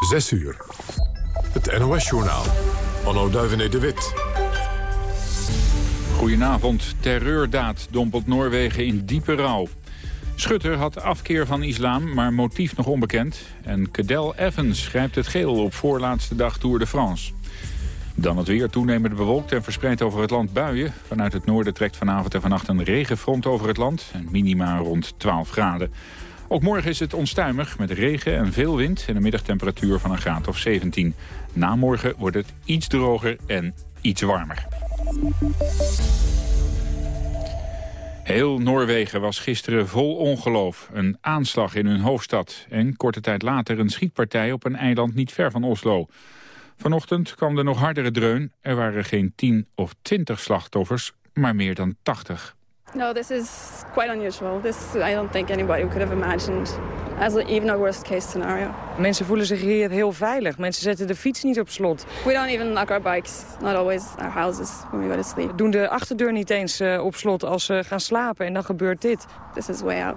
6 uur. Het NOS-journaal. Anno Duivené de Wit. Goedenavond. Terreurdaad dompelt Noorwegen in diepe rouw. Schutter had afkeer van islam, maar motief nog onbekend. En Cadel Evans grijpt het geel op voorlaatste dag Tour de France. Dan het weer toenemend bewolkt en verspreid over het land buien. Vanuit het noorden trekt vanavond en vannacht een regenfront over het land. Minima rond 12 graden. Ook morgen is het onstuimig met regen en veel wind... en een middagtemperatuur van een graad of 17. Na morgen wordt het iets droger en iets warmer. Heel Noorwegen was gisteren vol ongeloof. Een aanslag in hun hoofdstad. En korte tijd later een schietpartij op een eiland niet ver van Oslo. Vanochtend kwam er nog hardere dreun. Er waren geen 10 of 20 slachtoffers, maar meer dan 80. No, this is quite unusual. This I don't think anybody could have imagined as even a worst case scenario. Mensen voelen zich hier heel veilig. Mensen zetten de fiets niet op slot. We don't even lock our bikes, not always our houses when we go to sleep. Doen de achterdeur niet eens uh, op slot als ze gaan slapen en dan gebeurt dit. This is way out.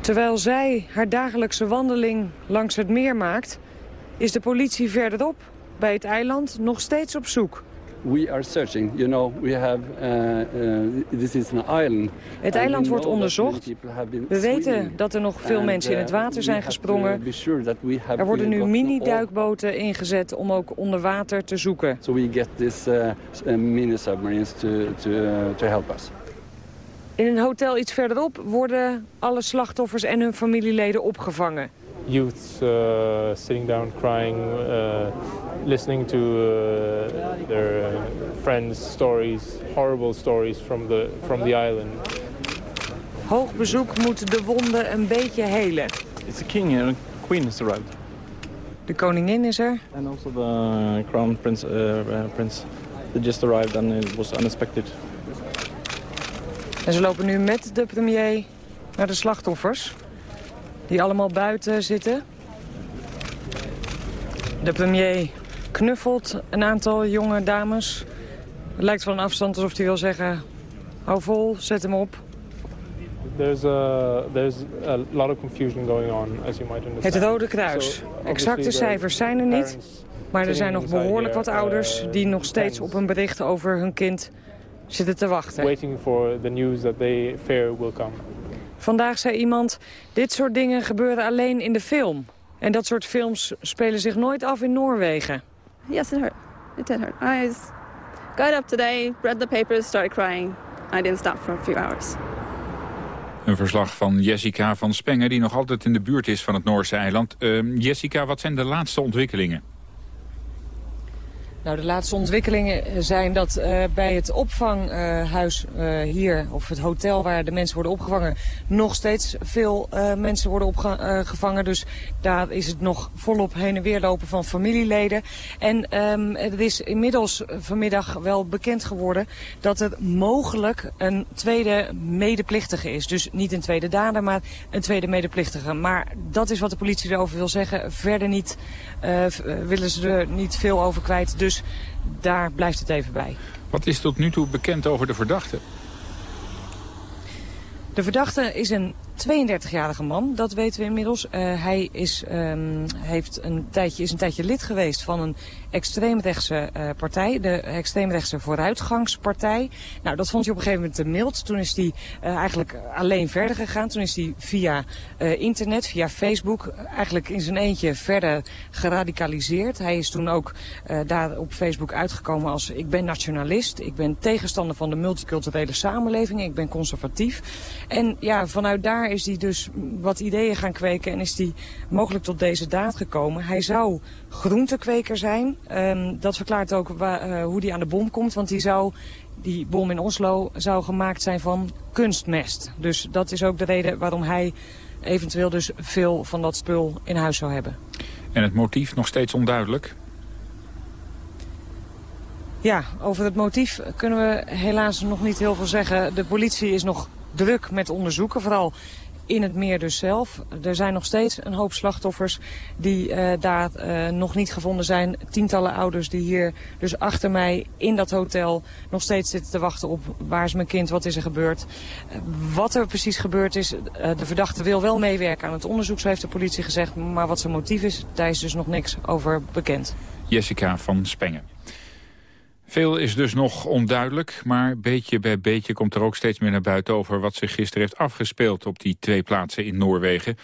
Terwijl zij haar dagelijkse wandeling langs het meer maakt, is de politie verderop bij het eiland nog steeds op zoek. We are searching. You know, we have uh, uh, this is an island. Het eiland wordt onderzocht. We weten dat er nog veel mensen in het water zijn gesprongen. Er worden nu mini-duikboten ingezet om ook onder water te zoeken. So we get this mini submarines to to to help us. In een hotel iets verderop worden alle slachtoffers en hun familieleden opgevangen. Youths uh, sitting down crying, listening to uh, their uh, friends' stories, horrible stories from the, from the island. Hoog bezoek moet de wonden een beetje helen. It's the king and queen has arrived. De koningin is er. And also the crown prince, uh, prince. They just arrived and it was unexpected. En ze lopen nu met de premier naar de slachtoffers. Die allemaal buiten zitten. De premier knuffelt een aantal jonge dames. Het lijkt van een afstand alsof hij wil zeggen... hou vol, zet hem op. There's a, there's a lot of confusion going on, as you might understand. Het Rode Kruis. Exacte cijfers zijn er niet. Maar er zijn nog behoorlijk wat ouders die nog steeds op een bericht over hun kind zitten te wachten. Waiting for the news that they fear will come. Vandaag zei iemand, dit soort dingen gebeuren alleen in de film. En dat soort films spelen zich nooit af in Noorwegen. Yes, it hurt. It did hurt. I got up today, read the papers, started crying. I didn't stop for a few hours. Een verslag van Jessica van Spengen, die nog altijd in de buurt is van het Noorse eiland. Uh, Jessica, wat zijn de laatste ontwikkelingen? Nou, de laatste ontwikkelingen zijn dat uh, bij het opvanghuis uh, hier, of het hotel waar de mensen worden opgevangen, nog steeds veel mensen worden opgevangen. Dus daar is het nog volop heen en weer lopen van familieleden. En um, het is inmiddels vanmiddag wel bekend geworden dat er mogelijk een tweede medeplichtige is. Dus niet een tweede dader, maar een tweede medeplichtige. Maar dat is wat de politie erover wil zeggen. Verder niet, willen ze er niet veel over kwijt. Dus daar blijft het even bij. Wat is tot nu toe bekend over de verdachte? De verdachte is een 32-jarige man, dat weten we inmiddels. Uh, hij is, um, heeft een tijdje, is een tijdje lid geweest van een extreemrechtse uh, partij. De extreemrechtse vooruitgangspartij. Nou, dat vond hij op een gegeven moment te mild. Toen is hij uh, eigenlijk alleen verder gegaan. Toen is hij via internet, via Facebook, eigenlijk in zijn eentje verder geradicaliseerd. Hij is toen ook daar op Facebook uitgekomen als ik ben nationalist. Ik ben tegenstander van de multiculturele samenleving. Ik ben conservatief. En ja, vanuit daar is hij dus wat ideeën gaan kweken en is hij mogelijk tot deze daad gekomen. Hij zou groentekweker zijn. Um, dat verklaart ook uh, hoe hij aan de bom komt, want die zou die bom in Oslo zou gemaakt zijn van kunstmest. Dus dat is ook de reden waarom hij eventueel dus veel van dat spul in huis zou hebben. En het motief nog steeds onduidelijk? Ja, over het motief kunnen we helaas nog niet heel veel zeggen. De politie is nog druk met onderzoeken, vooral in het meer dus zelf. Er zijn nog steeds een hoop slachtoffers die uh, daar uh, nog niet gevonden zijn. Tientallen ouders die hier dus achter mij in dat hotel nog steeds zitten te wachten op waar is mijn kind, wat is er gebeurd. Uh, wat er precies gebeurd is, de verdachte wil wel meewerken aan het onderzoek, zo heeft de politie gezegd. Maar wat zijn motief is, daar is dus nog niks over bekend. Jessica van Spengen. Veel is dus nog onduidelijk, maar beetje bij beetje komt er ook steeds meer naar buiten over wat zich gisteren heeft afgespeeld op die twee plaatsen in Noorwegen.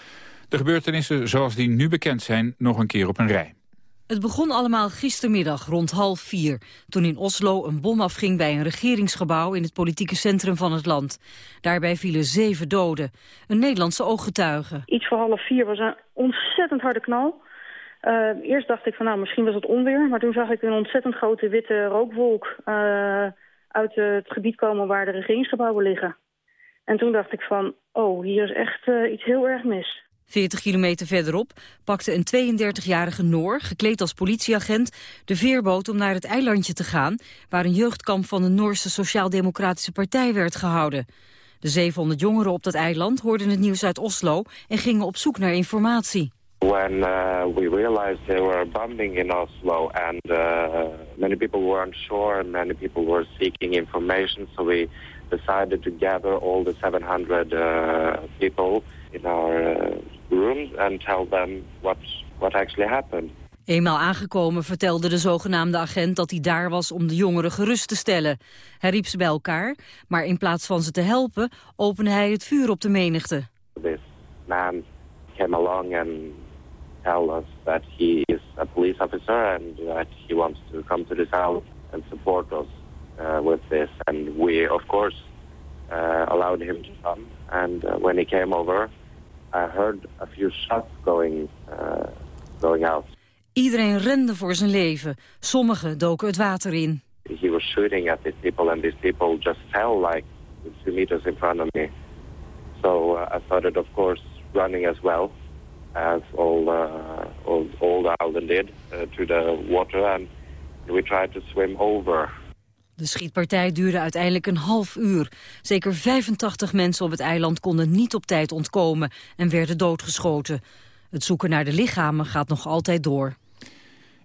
De gebeurtenissen zoals die nu bekend zijn nog een keer op een rij. Het begon allemaal gistermiddag rond half vier, toen in Oslo een bom afging bij een regeringsgebouw in het politieke centrum van het land. Daarbij vielen zeven doden. Een Nederlandse ooggetuige. Iets voor half vier was een ontzettend harde knal. Uh, eerst dacht ik van nou, misschien was het onweer. Maar toen zag ik een ontzettend grote witte rookwolk uh, uit het gebied komen waar de regeringsgebouwen liggen. En toen dacht ik van, oh, hier is echt iets heel erg mis. 40 kilometer verderop pakte een 32-jarige Noor, gekleed als politieagent, de veerboot om naar het eilandje te gaan, waar een jeugdkamp van de Noorse Sociaal-Democratische Partij werd gehouden. De 700 jongeren op dat eiland hoorden het nieuws uit Oslo en gingen op zoek naar informatie. When uh, we realized they were bombing in Oslo and uh, many people weren't sure and many people were seeking information so we decided to gather all the 700 uh, people in our uh, rooms and tell them what, what actually happened. Eenmaal aangekomen vertelde de zogenaamde agent dat hij daar was om de jongeren gerust te stellen. Hij riep ze bij elkaar, maar in plaats van ze te helpen opende hij het vuur op de menigte. This man came along and tell us that he is a police officer and that he wants to come to this house and support us uh, with this. And we, of course, uh, allowed him to come. And uh, when he came over, I heard a few shots going, uh, going out. Iedereen rende voor zijn leven. Sommigen doken het water in. He was shooting at these people and these people just fell like two meters in front of me. So uh, I started, of course, running as well. As all, uh, all, all the island did, uh, to the water and we tried to swim over. De schietpartij duurde uiteindelijk een half uur. Zeker 85 mensen op het eiland konden niet op tijd ontkomen en werden doodgeschoten. Het zoeken naar de lichamen gaat nog altijd door.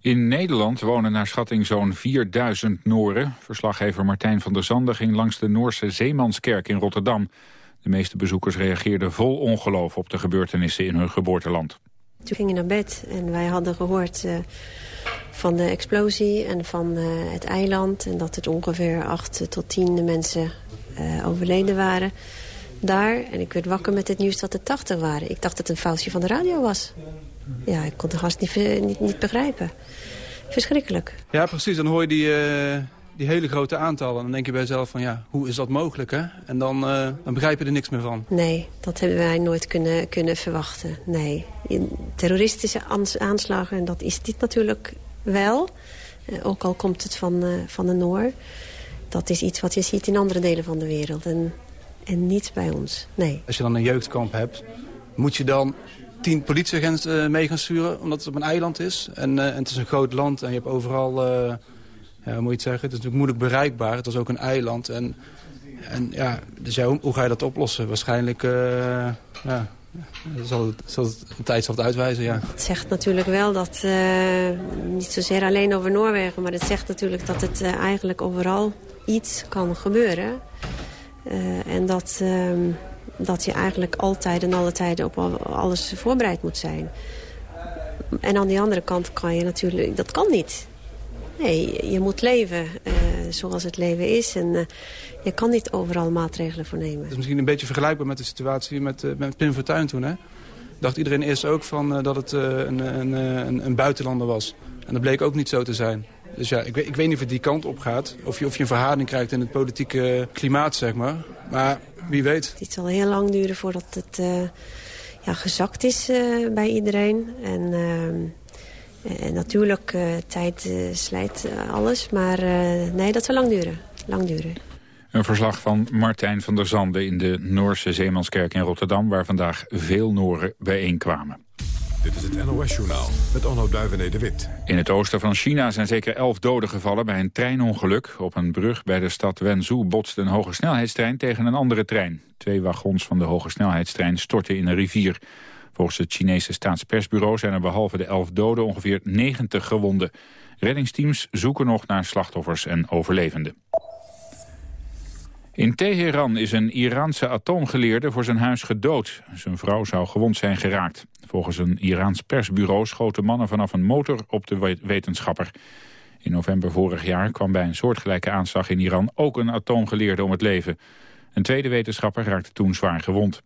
In Nederland wonen naar schatting zo'n 4000 Noren. Verslaggever Martijn van der Zanden ging langs de Noorse Zeemanskerk in Rotterdam. De meeste bezoekers reageerden vol ongeloof op de gebeurtenissen in hun geboorteland. Toen gingen naar bed en wij hadden gehoord uh, van de explosie en van uh, het eiland... en dat er ongeveer acht tot tien mensen uh, overleden waren daar. En ik werd wakker met het nieuws dat er 80 waren. Ik dacht dat het een foutje van de radio was. Ja, ik kon de gast niet, niet, niet begrijpen. Verschrikkelijk. Ja, precies. Dan hoor je die die hele grote aantallen. Dan denk je bij jezelf van ja, hoe is dat mogelijk hè? En dan, uh, dan begrijp je er niks meer van. Nee, dat hebben wij nooit kunnen, kunnen verwachten. Nee, terroristische aanslagen, en dat is dit natuurlijk wel. Uh, ook al komt het van, uh, van de Noor. Dat is iets wat je ziet in andere delen van de wereld. En, en niet bij ons, nee. Als je dan een jeugdkamp hebt, moet je dan tien politieagenten mee gaan sturen... omdat het op een eiland is. En, en het is een groot land en je hebt overal ja, moet je het zeggen. Het is natuurlijk moeilijk bereikbaar. Het was ook een eiland. En, en ja, dus hoe, ga je dat oplossen? Waarschijnlijk, uh, ja, zal, zal het, tijd zal het uitwijzen, ja. Het zegt natuurlijk wel dat, uh, niet zozeer alleen over Noorwegen... maar het zegt natuurlijk dat het uh, eigenlijk overal iets kan gebeuren. en dat, ehm, dat je eigenlijk altijd en alle tijden op alles voorbereid moet zijn. En aan die andere kant kan je natuurlijk... Dat kan niet. Nee, je moet leven uh, zoals het leven is. En uh, je kan niet overal maatregelen voor nemen. Het is misschien een beetje vergelijkbaar met de situatie met, uh, met Pim Fortuyn toen. Hè? Dacht iedereen eerst ook van, dat het een, een, een, een, buitenlander was. En dat bleek ook niet zo te zijn. Dus ja, ik weet, ik weet niet of het die kant op gaat. Of je, of je een verharding krijgt in het politieke klimaat, zeg maar. Maar wie weet. Het zal heel lang duren voordat het ja, gezakt is bij iedereen. En ehm, en natuurlijk, uh, tijd uh, slijt uh, alles. Maar nee, dat zal lang duren. lang duren. Een verslag van Martijn van der Zande in de Noorse Zeemanskerk in Rotterdam... waar vandaag veel Nooren bijeenkwamen. Dit is het NOS-journaal met Onno Duivené de Wit. In het oosten van China zijn zeker elf doden gevallen bij een treinongeluk. Op een brug bij de stad Wenzhou botste een hogesnelheidstrein tegen een andere trein. Twee wagons van de hogesnelheidstrein stortten in een rivier. Volgens het Chinese staatspersbureau zijn er behalve de elf doden ongeveer 90 gewonden. Reddingsteams zoeken nog naar slachtoffers en overlevenden. In Teheran is een Iraanse atoomgeleerde voor zijn huis gedood. Zijn vrouw zou gewond zijn geraakt. Volgens een Iraans persbureau schoten mannen vanaf een motor op de wetenschapper. In november vorig jaar kwam bij een soortgelijke aanslag in Iran ook een atoomgeleerde om het leven. Een tweede wetenschapper raakte toen zwaar gewond.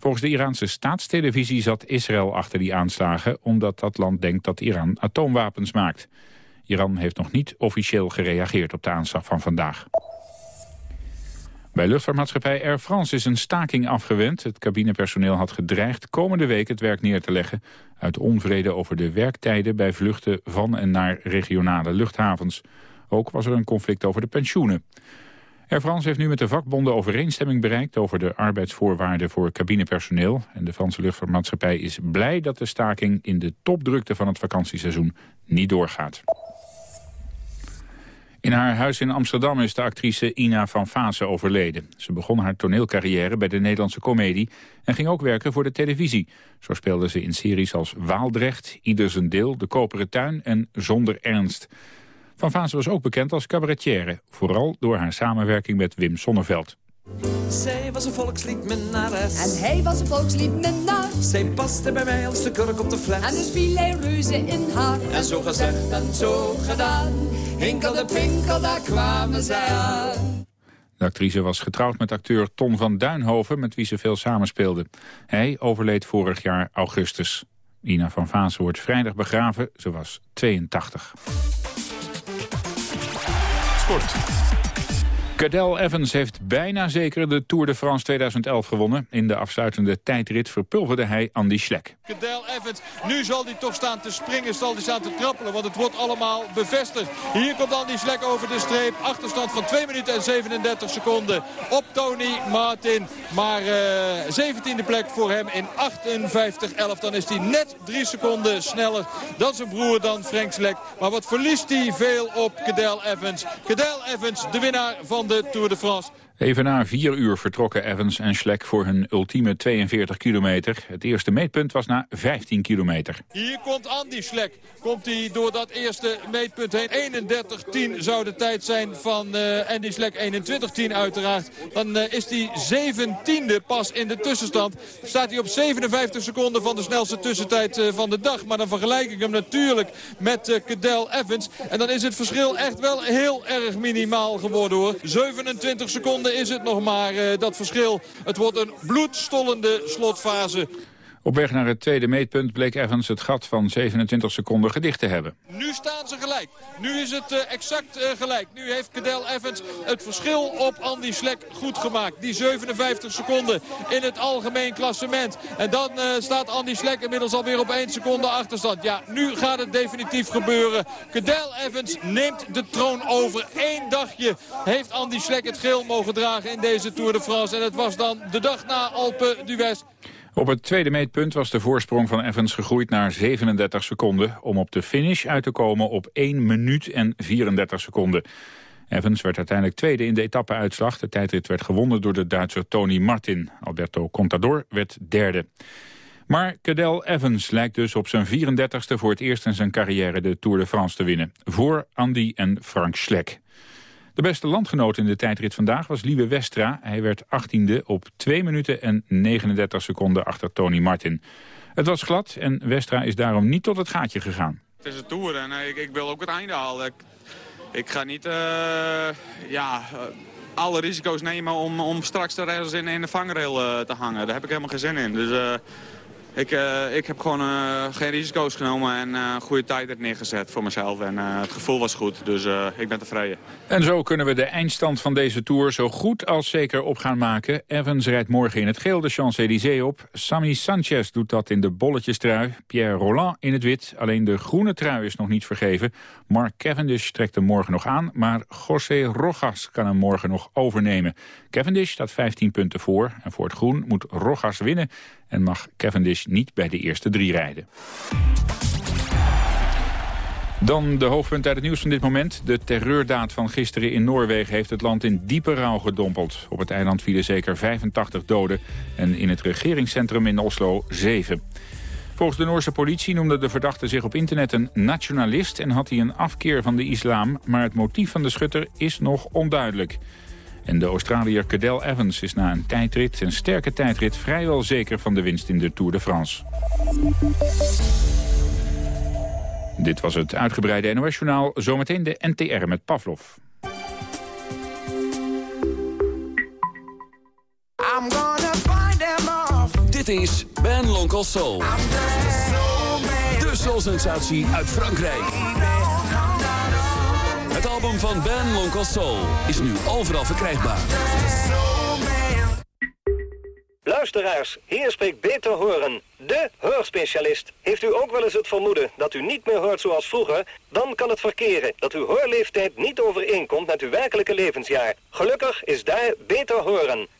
Volgens de Iraanse staatstelevisie zat Israël achter die aanslagen... omdat dat land denkt dat Iran atoomwapens maakt. Iran heeft nog niet officieel gereageerd op de aanslag van vandaag. Bij luchtvaartmaatschappij Air France is een staking afgewend. Het cabinepersoneel had gedreigd komende week het werk neer te leggen... uit onvrede over de werktijden bij vluchten van en naar regionale luchthavens. Ook was er een conflict over de pensioenen. Air France heeft nu met de vakbonden overeenstemming bereikt... over de arbeidsvoorwaarden voor cabinepersoneel. En de Franse luchtvaartmaatschappij is blij dat de staking... in de topdrukte van het vakantieseizoen niet doorgaat. In haar huis in Amsterdam is de actrice Ina van Vaassen overleden. Ze begon haar toneelcarrière bij de Nederlandse komedie... en ging ook werken voor de televisie. Zo speelde ze in series als Waaldrecht, Ieder zijn deel, De Koperen Tuin en Zonder Ernst. Van Vaassen was ook bekend als cabaretière... vooral door haar samenwerking met Wim Sonneveld. Zij was een volksliedminnares. En hij was een volksliedminnaar. Zij paste bij mij als de kurk op de fles. En dus viel hij reuze in haar. En zo gezegd en zo gedaan. Hinkel de pinkel, daar kwamen zij aan. De actrice was getrouwd met acteur Ton van Duinhoven... met wie ze veel samenspeelde. Hij overleed vorig jaar augustus. Ina van Vaassen wordt vrijdag begraven. Ze was 82. Sport. Cadel Evans heeft bijna zeker de Tour de France 2011 gewonnen. In de afsluitende tijdrit verpulverde hij Andy Schleck. Cadel Evans, nu zal hij toch staan te springen, zal hij staan te trappelen, want het wordt allemaal bevestigd. Hier komt Andy Schleck over de streep. Achterstand van 2 minuten en 37 seconden op Tony Martin. Maar uh, eh, 17e plek voor hem in 58-11. Dan is hij net 3 seconden sneller dan zijn broer, dan Frank Schleck. Maar wat verliest hij veel op Cadel Evans. Cadel Evans, de winnaar van de Tour de France. Even na vier uur vertrokken Evans en Schleck voor hun ultieme 42 kilometer. Het eerste meetpunt was na 15 kilometer. Hier komt Andy Schleck. Komt hij door dat eerste meetpunt heen. 31-10 zou de tijd zijn van uh, Andy Schleck. 21-10 uiteraard. Dan uh, is hij 17e pas in de tussenstand. Staat hij op 57 seconden van de snelste tussentijd uh, van de dag. Maar dan vergelijk ik hem natuurlijk met Cadel Evans. En dan is het verschil echt wel heel erg minimaal geworden hoor. 27 seconden is het nog maar, uh, dat verschil. Het wordt een bloedstollende slotfase. Op weg naar het tweede meetpunt bleek Evans het gat van 27 seconden gedicht te hebben. Nu staan ze gelijk. Nu is het uh, exact uh, gelijk. Nu heeft Cadel Evans het verschil op Andy Slek goed gemaakt. Die 57 seconden in het algemeen klassement. En dan uh, staat Andy Slek inmiddels alweer op 1 seconde achterstand. Ja, nu gaat het definitief gebeuren. Cadel Evans neemt de troon over. Eén dagje heeft Andy Slek het geel mogen dragen in deze Tour de France. En het was dan de dag na Alpe d'Huez. Op het tweede meetpunt was de voorsprong van Evans gegroeid naar 37 seconden... om op de finish uit te komen op 1 minuut en 34 seconden. Evans werd uiteindelijk tweede in de etappeuitslag. De tijdrit werd gewonnen door de Duitser Tony Martin. Alberto Contador werd derde. Maar Cadel Evans lijkt dus op zijn 34ste voor het eerst in zijn carrière de Tour de France te winnen. Voor Andy en Frank Schleck. De beste landgenoot in de tijdrit vandaag was Lieve Westra. Hij werd 18e op 2 minuten en 39 seconden achter Tony Martin. Het was glad en Westra is daarom niet tot het gaatje gegaan. Het is een Tour en eh, ik, ik wil ook het einde halen. Ik, ga niet uh, ja, uh, alle risico's nemen om, om straks ergens in, in de vangrail te hangen. Daar heb ik helemaal geen zin in. Dus ik, uh, ik heb gewoon uh, geen risico's genomen en uh, goede tijd er neergezet voor mezelf. En het gevoel was goed, dus ik ben tevreden. En zo kunnen we de eindstand van deze Tour zo goed als zeker op gaan maken. Evans rijdt morgen in het geel de Champs-Élysées op. Sammy Sanchez doet dat in de bolletjestrui. Pierre Roland in het wit. Alleen de groene trui is nog niet vergeven. Mark Cavendish trekt hem morgen nog aan. Maar José Rojas kan hem morgen nog overnemen. Cavendish staat 15 punten voor. En voor het groen moet Rojas winnen. En mag Cavendish niet bij de eerste drie rijden. Dan de hoofdpunt uit het nieuws van dit moment. De terreurdaad van gisteren in Noorwegen heeft het land in diepe rouw gedompeld. Op het eiland vielen zeker 85 doden en in het regeringscentrum in Oslo 7. Volgens de Noorse politie noemde de verdachte zich op internet een nationalist... en had hij een afkeer van de islam, maar het motief van de schutter is nog onduidelijk. En de Australiër Cadel Evans is na een tijdrit, een sterke tijdrit... vrijwel zeker van de winst in de Tour de France. Dit was het uitgebreide NOS-journaal. Zometeen de NTR met Pavlov. Dit is Ben Lonkel Soul. De soul-sensatie uit Frankrijk. Het album van Ben Lonkel Soul is nu overal verkrijgbaar. Luisteraars, hier spreekt Beter Horen, de hoorspecialist. Heeft u ook wel eens het vermoeden dat u niet meer hoort zoals vroeger? Dan kan het verkeren dat uw hoorleeftijd niet overeenkomt met uw werkelijke levensjaar. Gelukkig is daar Beter Horen.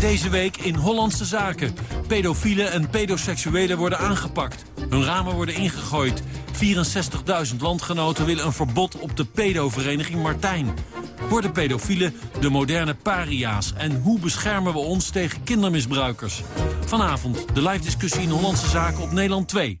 Deze week in Hollandse Zaken. Pedofielen en pedoseksuelen worden aangepakt. Hun ramen worden ingegooid. 64.000 landgenoten willen een verbod op de pedovereniging Martijn. Worden pedofielen de moderne paria's? En hoe beschermen we ons tegen kindermisbruikers? Vanavond de live discussie in Hollandse Zaken op Nederland 2.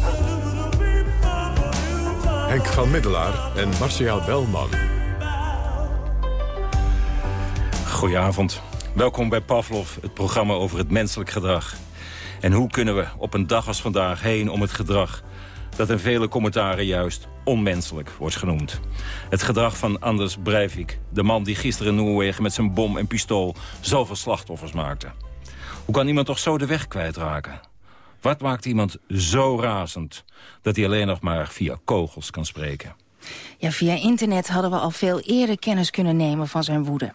Henk van Middelaar en Marcia Belman. Goedenavond. Welkom bij Pavlov, het programma over het menselijk gedrag. En hoe kunnen we op een dag als vandaag heen om het gedrag... dat in vele commentaren juist onmenselijk wordt genoemd. Het gedrag van Anders Breivik, de man die gisteren in Noorwegen... met zijn bom en pistool zoveel slachtoffers maakte. Hoe kan iemand toch zo de weg kwijtraken? Wat maakt iemand zo razend dat hij alleen nog maar via kogels kan spreken? Ja, via internet hadden we al veel eerder kennis kunnen nemen van zijn woede.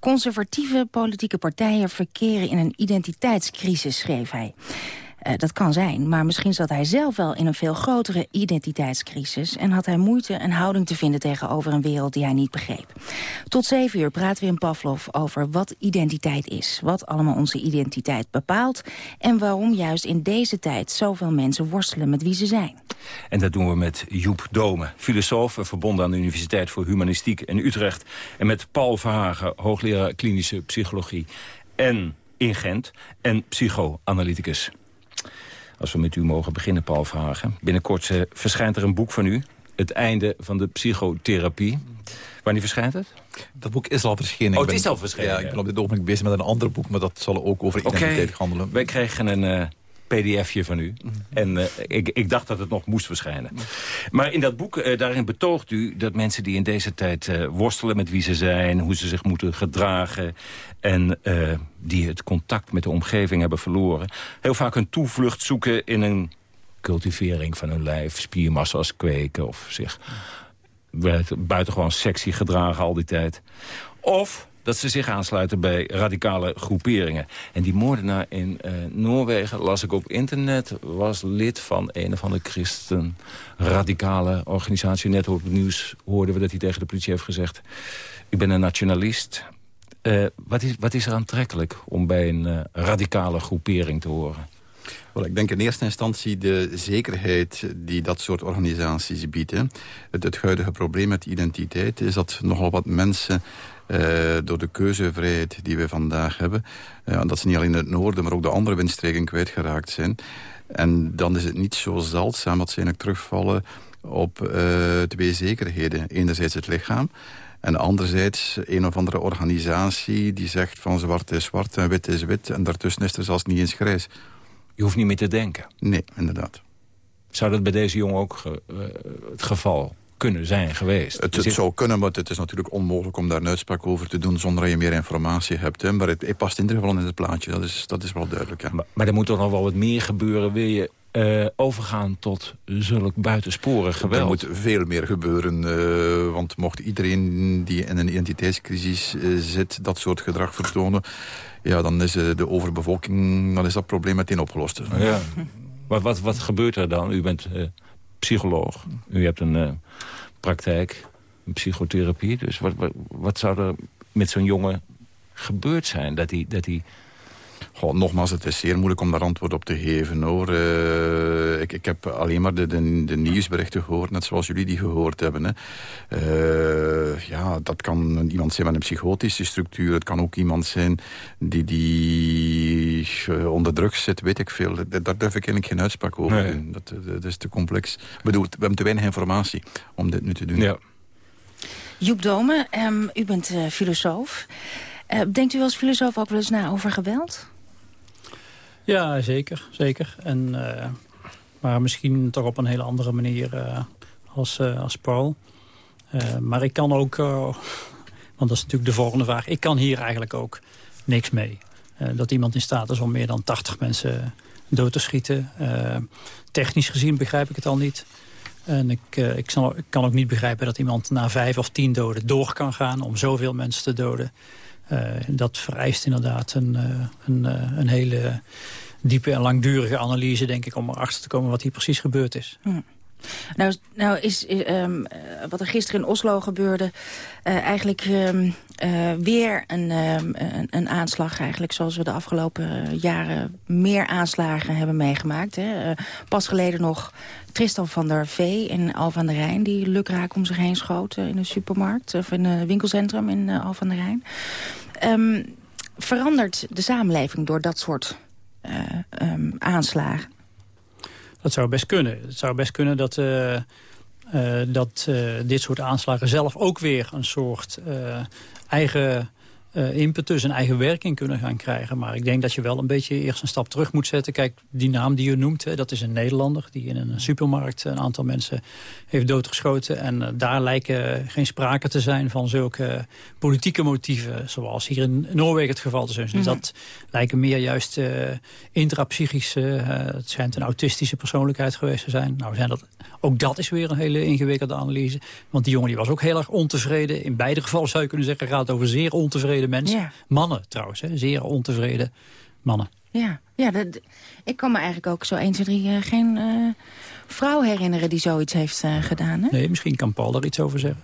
Conservatieve politieke partijen verkeren in een identiteitscrisis, schreef hij. Uh, dat kan zijn, maar misschien zat hij zelf wel in een veel grotere identiteitscrisis... en had hij moeite een houding te vinden tegenover een wereld die hij niet begreep. Tot zeven uur praten we in Pavlov over wat identiteit is... wat allemaal onze identiteit bepaalt... en waarom juist in deze tijd zoveel mensen worstelen met wie ze zijn. En dat doen we met Joep Dome, filosoof... verbonden aan de Universiteit voor Humanistiek in Utrecht... en met Paul Verhagen, hoogleraar klinische psychologie... en in Gent en psychoanalyticus. Als we met u mogen beginnen, Paul Vragen. Binnenkort uh, verschijnt er een boek van u. Het einde van de psychotherapie. Wanneer verschijnt het? Dat boek is al verschenen. Oh, het is al verschenen? Ja, ik ben op dit ogenblik bezig met een ander boek... maar dat zal ook over identiteit okay. handelen. Wij kregen een... Pdfje van u. En uh, ik, ik, dacht dat het nog moest verschijnen. Maar in dat boek, uh, daarin betoogt u dat mensen die in deze tijd uh, worstelen met wie ze zijn... hoe ze zich moeten gedragen... en die het contact met de omgeving hebben verloren... heel vaak een toevlucht zoeken in een cultivering van hun lijf... spiermassa's kweken of zich buitengewoon sexy gedragen al die tijd. Of dat ze zich aansluiten bij radicale groeperingen. En die moordenaar in uh, Noorwegen, las ik op internet... was lid van een of andere christen radicale organisatie. Net op het nieuws hoorden we dat hij tegen de politie heeft gezegd... ik ben een nationalist. Uh, wat, is, wat is er aantrekkelijk om bij een uh, radicale groepering te horen? Wel, ik denk in eerste instantie de zekerheid die dat soort organisaties bieden. Het, het huidige probleem met identiteit is dat nogal wat mensen... Uh, door de keuzevrijheid die we vandaag hebben... Uh, dat ze niet alleen in het noorden, maar ook de andere windstreken kwijtgeraakt zijn. En dan is het niet zo zeldzaam dat ze eigenlijk terugvallen op uh, twee zekerheden. Enerzijds het lichaam en anderzijds een of andere organisatie die zegt van zwart is zwart en wit is wit... en daartussen is er zelfs niet eens grijs. Je hoeft niet meer te denken. Nee, inderdaad. Zou dat bij deze jongen ook uh, het geval kunnen zijn geweest? Het, het zou kunnen, maar het is natuurlijk onmogelijk om daar een uitspraak over te doen... zonder dat je meer informatie hebt. Hè. Maar het, het, past in ieder geval in het plaatje, dat is, dat is wel duidelijk. Maar, maar er moet toch nog wel wat meer gebeuren... wil je uh, overgaan tot zulk buitensporig geweld. Er moet veel meer gebeuren, uh, want mocht iedereen die in een identiteitscrisis uh, zit... dat soort gedrag vertonen, ja, dan is de overbevolking, dan is dat probleem meteen opgelost. Ja. wat, wat, wat gebeurt er dan? U bent psycholoog, u hebt een praktijk, een psychotherapie. Dus wat, wat, wat zou er met zo'n jongen gebeurd zijn? Dat hij... Dat hij Goh, nogmaals, het is zeer moeilijk om daar antwoord op te geven. hoor. Uh, ik, ik heb alleen maar de, de, de, nieuwsberichten gehoord, net zoals jullie die gehoord hebben. Hè. Uh, ja, dat kan iemand zijn met een psychotische structuur. Het kan ook iemand zijn die, die uh, onder drugs zit, weet ik veel. Daar durf ik eigenlijk geen uitspraak over nee. doen. Dat, dat, is te complex. Ik bedoel, we hebben te weinig informatie om dit nu te doen. Ja. Joep Dome, um, u bent filosoof. denkt u als filosoof ook wel eens na over geweld? Ja, zeker. zeker. En, uh, maar misschien toch op een hele andere manier uh, als, uh, als Paul. maar ik kan ook, want dat is natuurlijk de volgende vraag... ik kan hier eigenlijk ook niks mee. dat iemand in staat is om meer dan 80 mensen dood te schieten. technisch gezien begrijp ik het al niet. En ik, ik, ik kan ook niet begrijpen dat iemand na vijf of tien doden door kan gaan... om zoveel mensen te doden. Uh, dat vereist inderdaad een, uh, een, uh, een hele diepe en langdurige analyse, denk ik... om erachter te komen wat hier precies gebeurd is. Nou, nou is um, wat er gisteren in Oslo gebeurde... eigenlijk um, weer een, um, een, een, aanslag, eigenlijk, zoals we de afgelopen jaren... meer aanslagen hebben meegemaakt. Hè. pas geleden nog Tristan van der Vee in Al van der Rijn... die lukraak om zich heen schoot in een supermarkt... of in een winkelcentrum in Al van der Rijn. verandert de samenleving door dat soort aanslagen? Dat zou best kunnen. Het zou best kunnen dat, uh, uh, dat dit soort aanslagen zelf ook weer een soort eigen uh, impetus en eigen werking kunnen gaan krijgen. Maar ik denk dat je wel een beetje eerst een stap terug moet zetten. Kijk, die naam die je noemt, hè, dat is een Nederlander... die in een supermarkt een aantal mensen heeft doodgeschoten. En uh, daar lijken geen sprake te zijn van zulke politieke motieven... zoals hier in Noorwegen het geval zijn. Dus mm -hmm. dat lijken meer juist uh, intrapsychische... het schijnt een autistische persoonlijkheid geweest te zijn. Nou, zijn dat, ook dat is weer een hele ingewikkelde analyse. Want die jongen die was ook heel erg ontevreden. In beide gevallen zou je kunnen zeggen... gaat het over zeer ontevreden mensen. Ja. Mannen trouwens, hè, zeer ontevreden mannen. Ja, ja dat, ik kan me eigenlijk ook zo 1, 2, 3 uh, geen uh, vrouw herinneren die zoiets heeft uh, gedaan. Hè? Nee, misschien kan Paul daar iets over zeggen.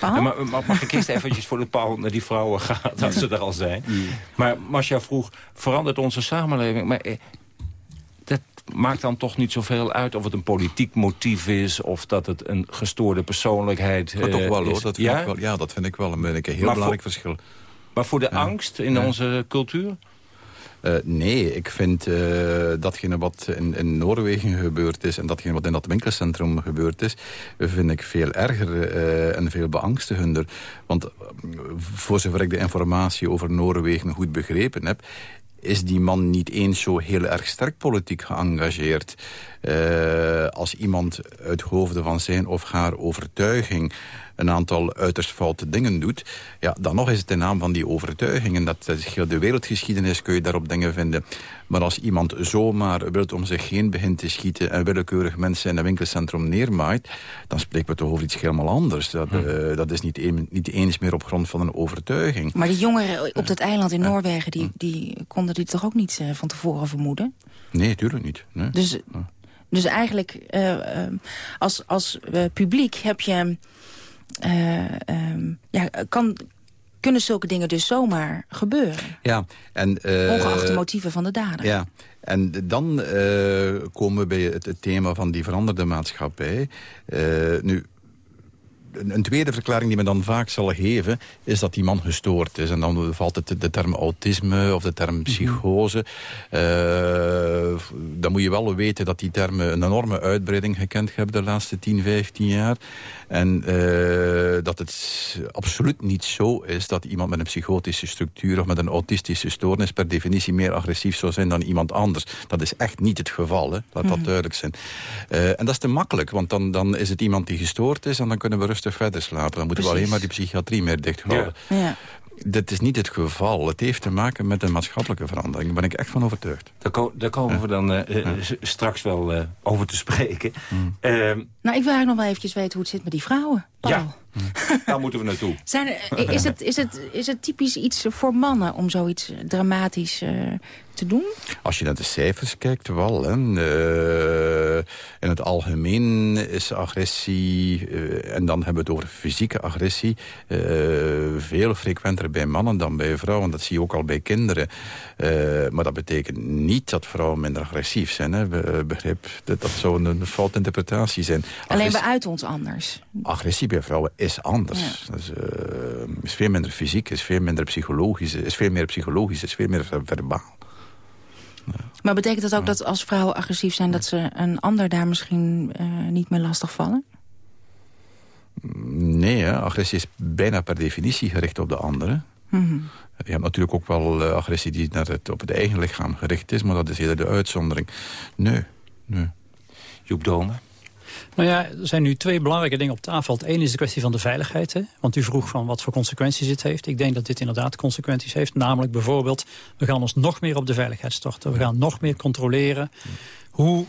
Ja, maar, mag ik eerst eventjes voor de Paul naar die vrouwen gaan, als ze er al zijn. Mm. Maar Marcia vroeg, verandert onze samenleving? Maar eh, dat maakt dan toch niet zoveel uit of het een politiek motief is... of dat het een gestoorde persoonlijkheid is. toch wel, is. hoor. Dat vind ja? Ik wel, ja, dat vind ik wel een, een heel maar belangrijk verschil. Maar voor de ja. angst in ja. onze cultuur? Uh, nee, ik vind uh, datgene wat in, in, Noorwegen gebeurd is... en datgene wat in dat winkelcentrum gebeurd is... vind ik veel erger uh, en veel beangstigender. Want voor zover ik de informatie over Noorwegen goed begrepen heb is die man niet eens zo heel erg sterk politiek geëngageerd. Uh, als iemand uit hoofde van zijn of haar overtuiging een aantal uiterst foute dingen doet... ja, dan nog is het in naam van die overtuiging. En dat is heel de wereldgeschiedenis kun je daarop dingen vinden. Maar als iemand zomaar wilt om zich heen begint te schieten... en willekeurig mensen in een winkelcentrum neermaait... dan spreken we toch over iets helemaal anders. Dat, hm. uh, dat is niet, een, niet eens meer op grond van een overtuiging. Maar die jongeren op dat eiland in Noorwegen... die, die konden die toch ook niet uh, van tevoren vermoeden? Nee, tuurlijk niet. Nee. Dus, dus eigenlijk, uh, als, als publiek heb je... Uh, um, ja, kan, kunnen zulke dingen dus zomaar gebeuren. Ja, en... Uh, Ongeacht de motieven van de dader. Ja, en dan uh, komen we bij het, het, thema van die veranderde maatschappij. Uh, nu, een tweede verklaring die men dan vaak zal geven... is dat die man gestoord is. En dan valt het de term autisme of de term mhm. psychose. uh, dan moet je wel weten dat die termen een enorme uitbreiding gekend hebben... de laatste 10, 15 jaar. En uh, dat het absoluut niet zo is dat iemand met een psychotische structuur... of met een autistische stoornis per definitie meer agressief zou zijn dan iemand anders. Dat is echt niet het geval, hè. laat dat mm duidelijk zijn. Uh, en dat is te makkelijk, want dan, dan is het iemand die gestoord is... en dan kunnen we rustig verder slapen. Dan moeten we alleen maar die psychiatrie meer dicht houden. Ja. ja. Dat is niet het geval. Het heeft te maken met een maatschappelijke verandering. Daar ben ik echt van overtuigd. Daar, ko daar komen we dan uh, ja. straks wel uh, over te spreken. Mm. Uh, nou, ik wil eigenlijk nog wel eventjes weten hoe het zit met die vrouwen. Paul. Ja, daar moeten we naartoe. Zijn er, is, het, is, het, is het typisch iets voor mannen om zoiets dramatisch te doen? Als je naar de cijfers kijkt, wel. Hè. Uh, in het algemeen is agressie, uh, en dan hebben we het over fysieke agressie... Uh, veel frequenter bij mannen dan bij vrouwen. Dat zie je ook al bij kinderen. maar dat betekent niet dat vrouwen minder agressief zijn. Hè. Begrip, dat, dat zou een, een interpretatie zijn. Alleen we uiten ons anders. Agressie bij vrouwen is anders. Ja. Dat is, is, veel minder fysiek, is veel minder psychologisch, is veel meer psychologisch, is veel meer verbaal. Maar betekent dat ook dat als vrouwen agressief zijn... dat ze een ander daar misschien uh, niet meer lastig vallen? Nee, hè. agressie is bijna per definitie gericht op de andere. Mm -hmm. Je hebt natuurlijk ook wel uh, agressie die naar het, op het eigen lichaam gericht is... maar dat is eerder de uitzondering. Nee, nee. Joep Domen? Nou ja, er zijn nu twee belangrijke dingen op tafel. Het ene is de kwestie van de veiligheid. Hè? Want u vroeg van wat voor consequenties dit heeft. Ik denk dat dit inderdaad consequenties heeft. Namelijk bijvoorbeeld, we gaan ons nog meer op de veiligheid storten. We gaan nog meer controleren hoe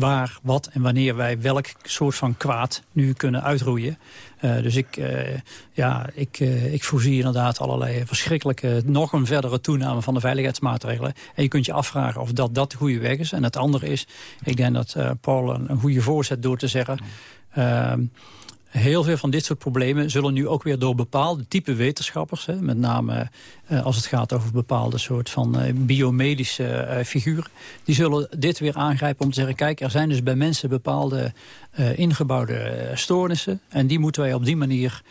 waar, wat en wanneer wij welk soort van kwaad nu kunnen uitroeien. Uh, dus ik, uh, ja, ik, uh, ik voorzie inderdaad allerlei verschrikkelijke... nog een verdere toename van de veiligheidsmaatregelen. En je kunt je afvragen of dat, dat de goede weg is. En het andere is, ik denk dat Paul een, een, goede voorzet door te zeggen... Heel veel van dit soort problemen zullen nu ook weer door bepaalde type wetenschappers... Hè, met name uh, als het gaat over bepaalde soort van uh, biomedische uh, figuren... die zullen dit weer aangrijpen om te zeggen... kijk, er zijn dus bij mensen bepaalde ingebouwde stoornissen... en die moeten wij op die manier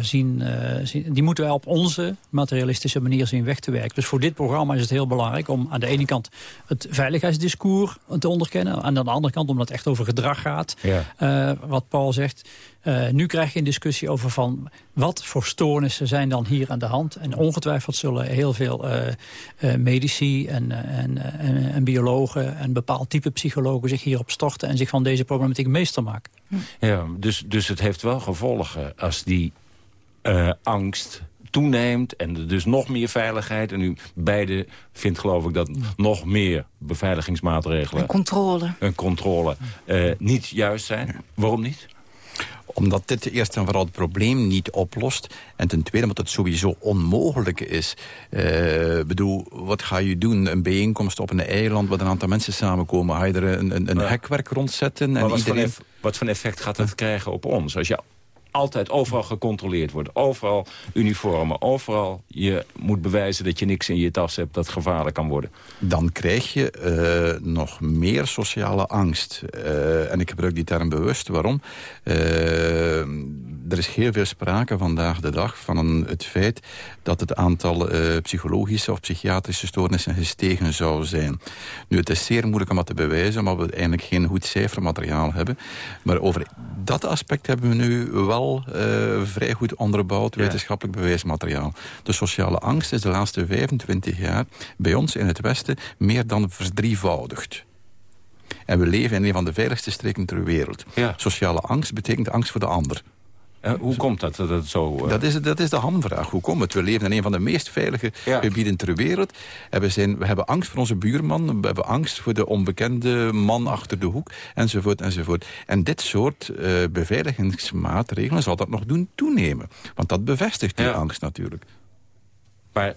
zien, zien, die moeten wij op onze materialistische manier zien weg te werken. Dus voor dit programma is het heel belangrijk om aan de ene kant het veiligheidsdiscours te onderkennen. En aan de andere kant, omdat het echt over gedrag gaat, ja. wat Paul zegt. Uh, nu krijg je een discussie over van wat voor stoornissen zijn dan hier aan de hand. En ongetwijfeld zullen heel veel uh, uh, medici en, en, en, en, biologen en bepaald type psychologen zich hierop storten en zich van deze problematiek meester maken. Ja, dus, dus het heeft wel gevolgen als die angst toeneemt en er dus nog meer veiligheid. En u beide vindt geloof ik dat nog meer beveiligingsmaatregelen... Een controle. Een controle niet juist zijn. Waarom niet? Omdat dit eerst en vooral het probleem niet oplost. En ten tweede omdat het sowieso onmogelijk is. Uh, bedoel, wat ga je doen? Een bijeenkomst op een eiland waar een aantal mensen samenkomen. Ga je er een, een, een hekwerk rondzetten? En wat, iedereen... voor wat voor effect gaat dat krijgen op ons? Als je altijd overal gecontroleerd wordt. Overal uniformen, overal je moet bewijzen dat je niks in je tas hebt dat gevaarlijk kan worden. Dan krijg je uh, nog meer sociale angst. Uh, en ik gebruik die term bewust. Waarom? Uh, er is heel veel sprake vandaag de dag van een, het feit dat het aantal psychologische of psychiatrische stoornissen gestegen zou zijn. Nu, het is zeer moeilijk om dat te bewijzen, omdat we eigenlijk geen goed cijfermateriaal hebben. Maar over dat aspect hebben we nu wel uh, vrij goed onderbouwd wetenschappelijk bewijsmateriaal. De sociale angst is de laatste 25 jaar bij ons in het Westen meer dan verdrievoudigd. En we leven in een van de veiligste streken ter wereld. Sociale angst betekent angst voor de ander. Uh, hoe komt dat, dat het zo... Uh... Dat, is, dat is de hamvraag. Hoe komt het? We leven in een van de meest veilige gebieden ter wereld. En we, zijn, we hebben angst voor onze buurman. We hebben angst voor de onbekende man achter de hoek. Enzovoort, enzovoort. En dit soort uh, beveiligingsmaatregelen zal dat nog doen toenemen. Want dat bevestigt die angst natuurlijk. Maar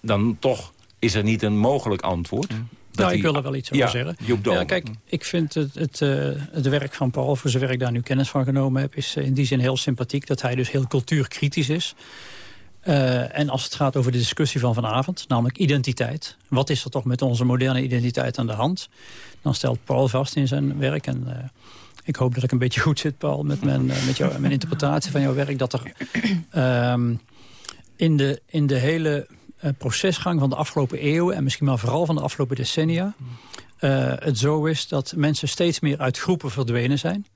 dan toch is er niet een mogelijk antwoord nou, ik wil er wel iets over zeggen. Ja, kijk, ik vind het, het, uh, het werk van Paul, voor zover ik daar nu kennis van genomen heb... is in die zin heel sympathiek dat hij dus heel cultuurkritisch is. Uh, en als het gaat over de discussie van vanavond, namelijk identiteit. Wat is er toch met onze moderne identiteit aan de hand? Dan stelt Paul vast in zijn werk... en uh, ik hoop dat ik een beetje goed zit, Paul, met mijn, met jou, mijn interpretatie van jouw werk... dat er um, in, de, in de hele procesgang van de afgelopen eeuwen... en misschien maar vooral van de afgelopen decennia... het zo is dat mensen steeds meer uit groepen verdwenen zijn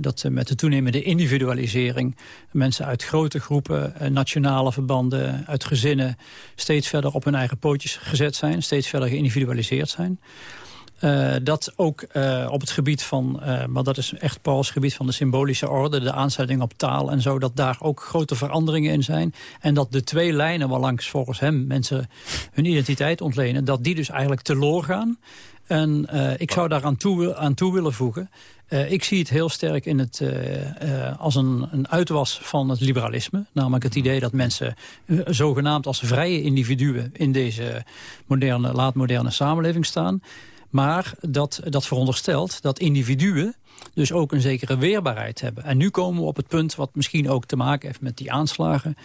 dat met de toenemende individualisering mensen uit grote groepen, eh, nationale verbanden, uit gezinnen steeds verder op hun eigen pootjes gezet zijn, steeds verder geïndividualiseerd zijn. Uh, dat ook uh, op het gebied van, uh, maar dat is echt Pauls gebied van de symbolische orde, de aanzetting op taal en zo, dat daar ook grote veranderingen in zijn. En dat de twee lijnen waarlangs volgens hem mensen hun identiteit ontlenen, dat die dus eigenlijk teloor gaan. En ik zou daar aan toe, aan toe willen voegen ik zie het heel sterk in het, als een, een uitwas van het liberalisme. Namelijk het idee dat mensen zogenaamd als vrije individuen... in deze moderne, laatmoderne samenleving staan. Maar dat, dat veronderstelt dat individuen dus ook een zekere weerbaarheid hebben. En nu komen we op het punt wat misschien ook te maken heeft met die aanslagen...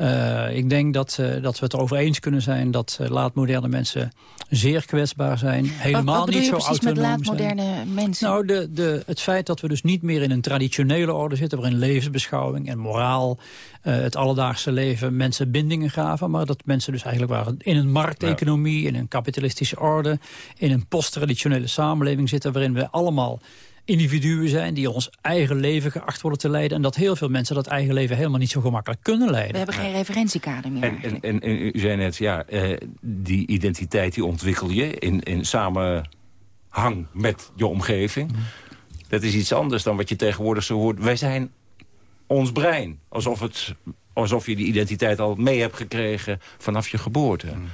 Uh, ik denk dat, uh, dat we het erover eens kunnen zijn dat uh, laatmoderne mensen zeer kwetsbaar zijn. Helemaal wat, niet zo autonoom met laatmoderne mensen? Nou, de, de, het feit dat we dus niet meer in een traditionele orde zitten... waarin levensbeschouwing en moraal, het alledaagse leven mensen bindingen gaven... maar dat mensen dus eigenlijk waren in een markteconomie, in een kapitalistische orde... in een posttraditionele samenleving zitten waarin we allemaal individuen zijn die ons eigen leven geacht worden te leiden... en dat heel veel mensen dat eigen leven helemaal niet zo gemakkelijk kunnen leiden. We hebben geen referentiekader meer. En, en, en, en, u zei net, ja, uh, die identiteit die ontwikkel je in, in samenhang met je omgeving. Mm. Dat is iets anders dan wat je tegenwoordig zo hoort. Wij zijn ons brein. Alsof, het, alsof je die identiteit al mee hebt gekregen vanaf je geboorte. Mm.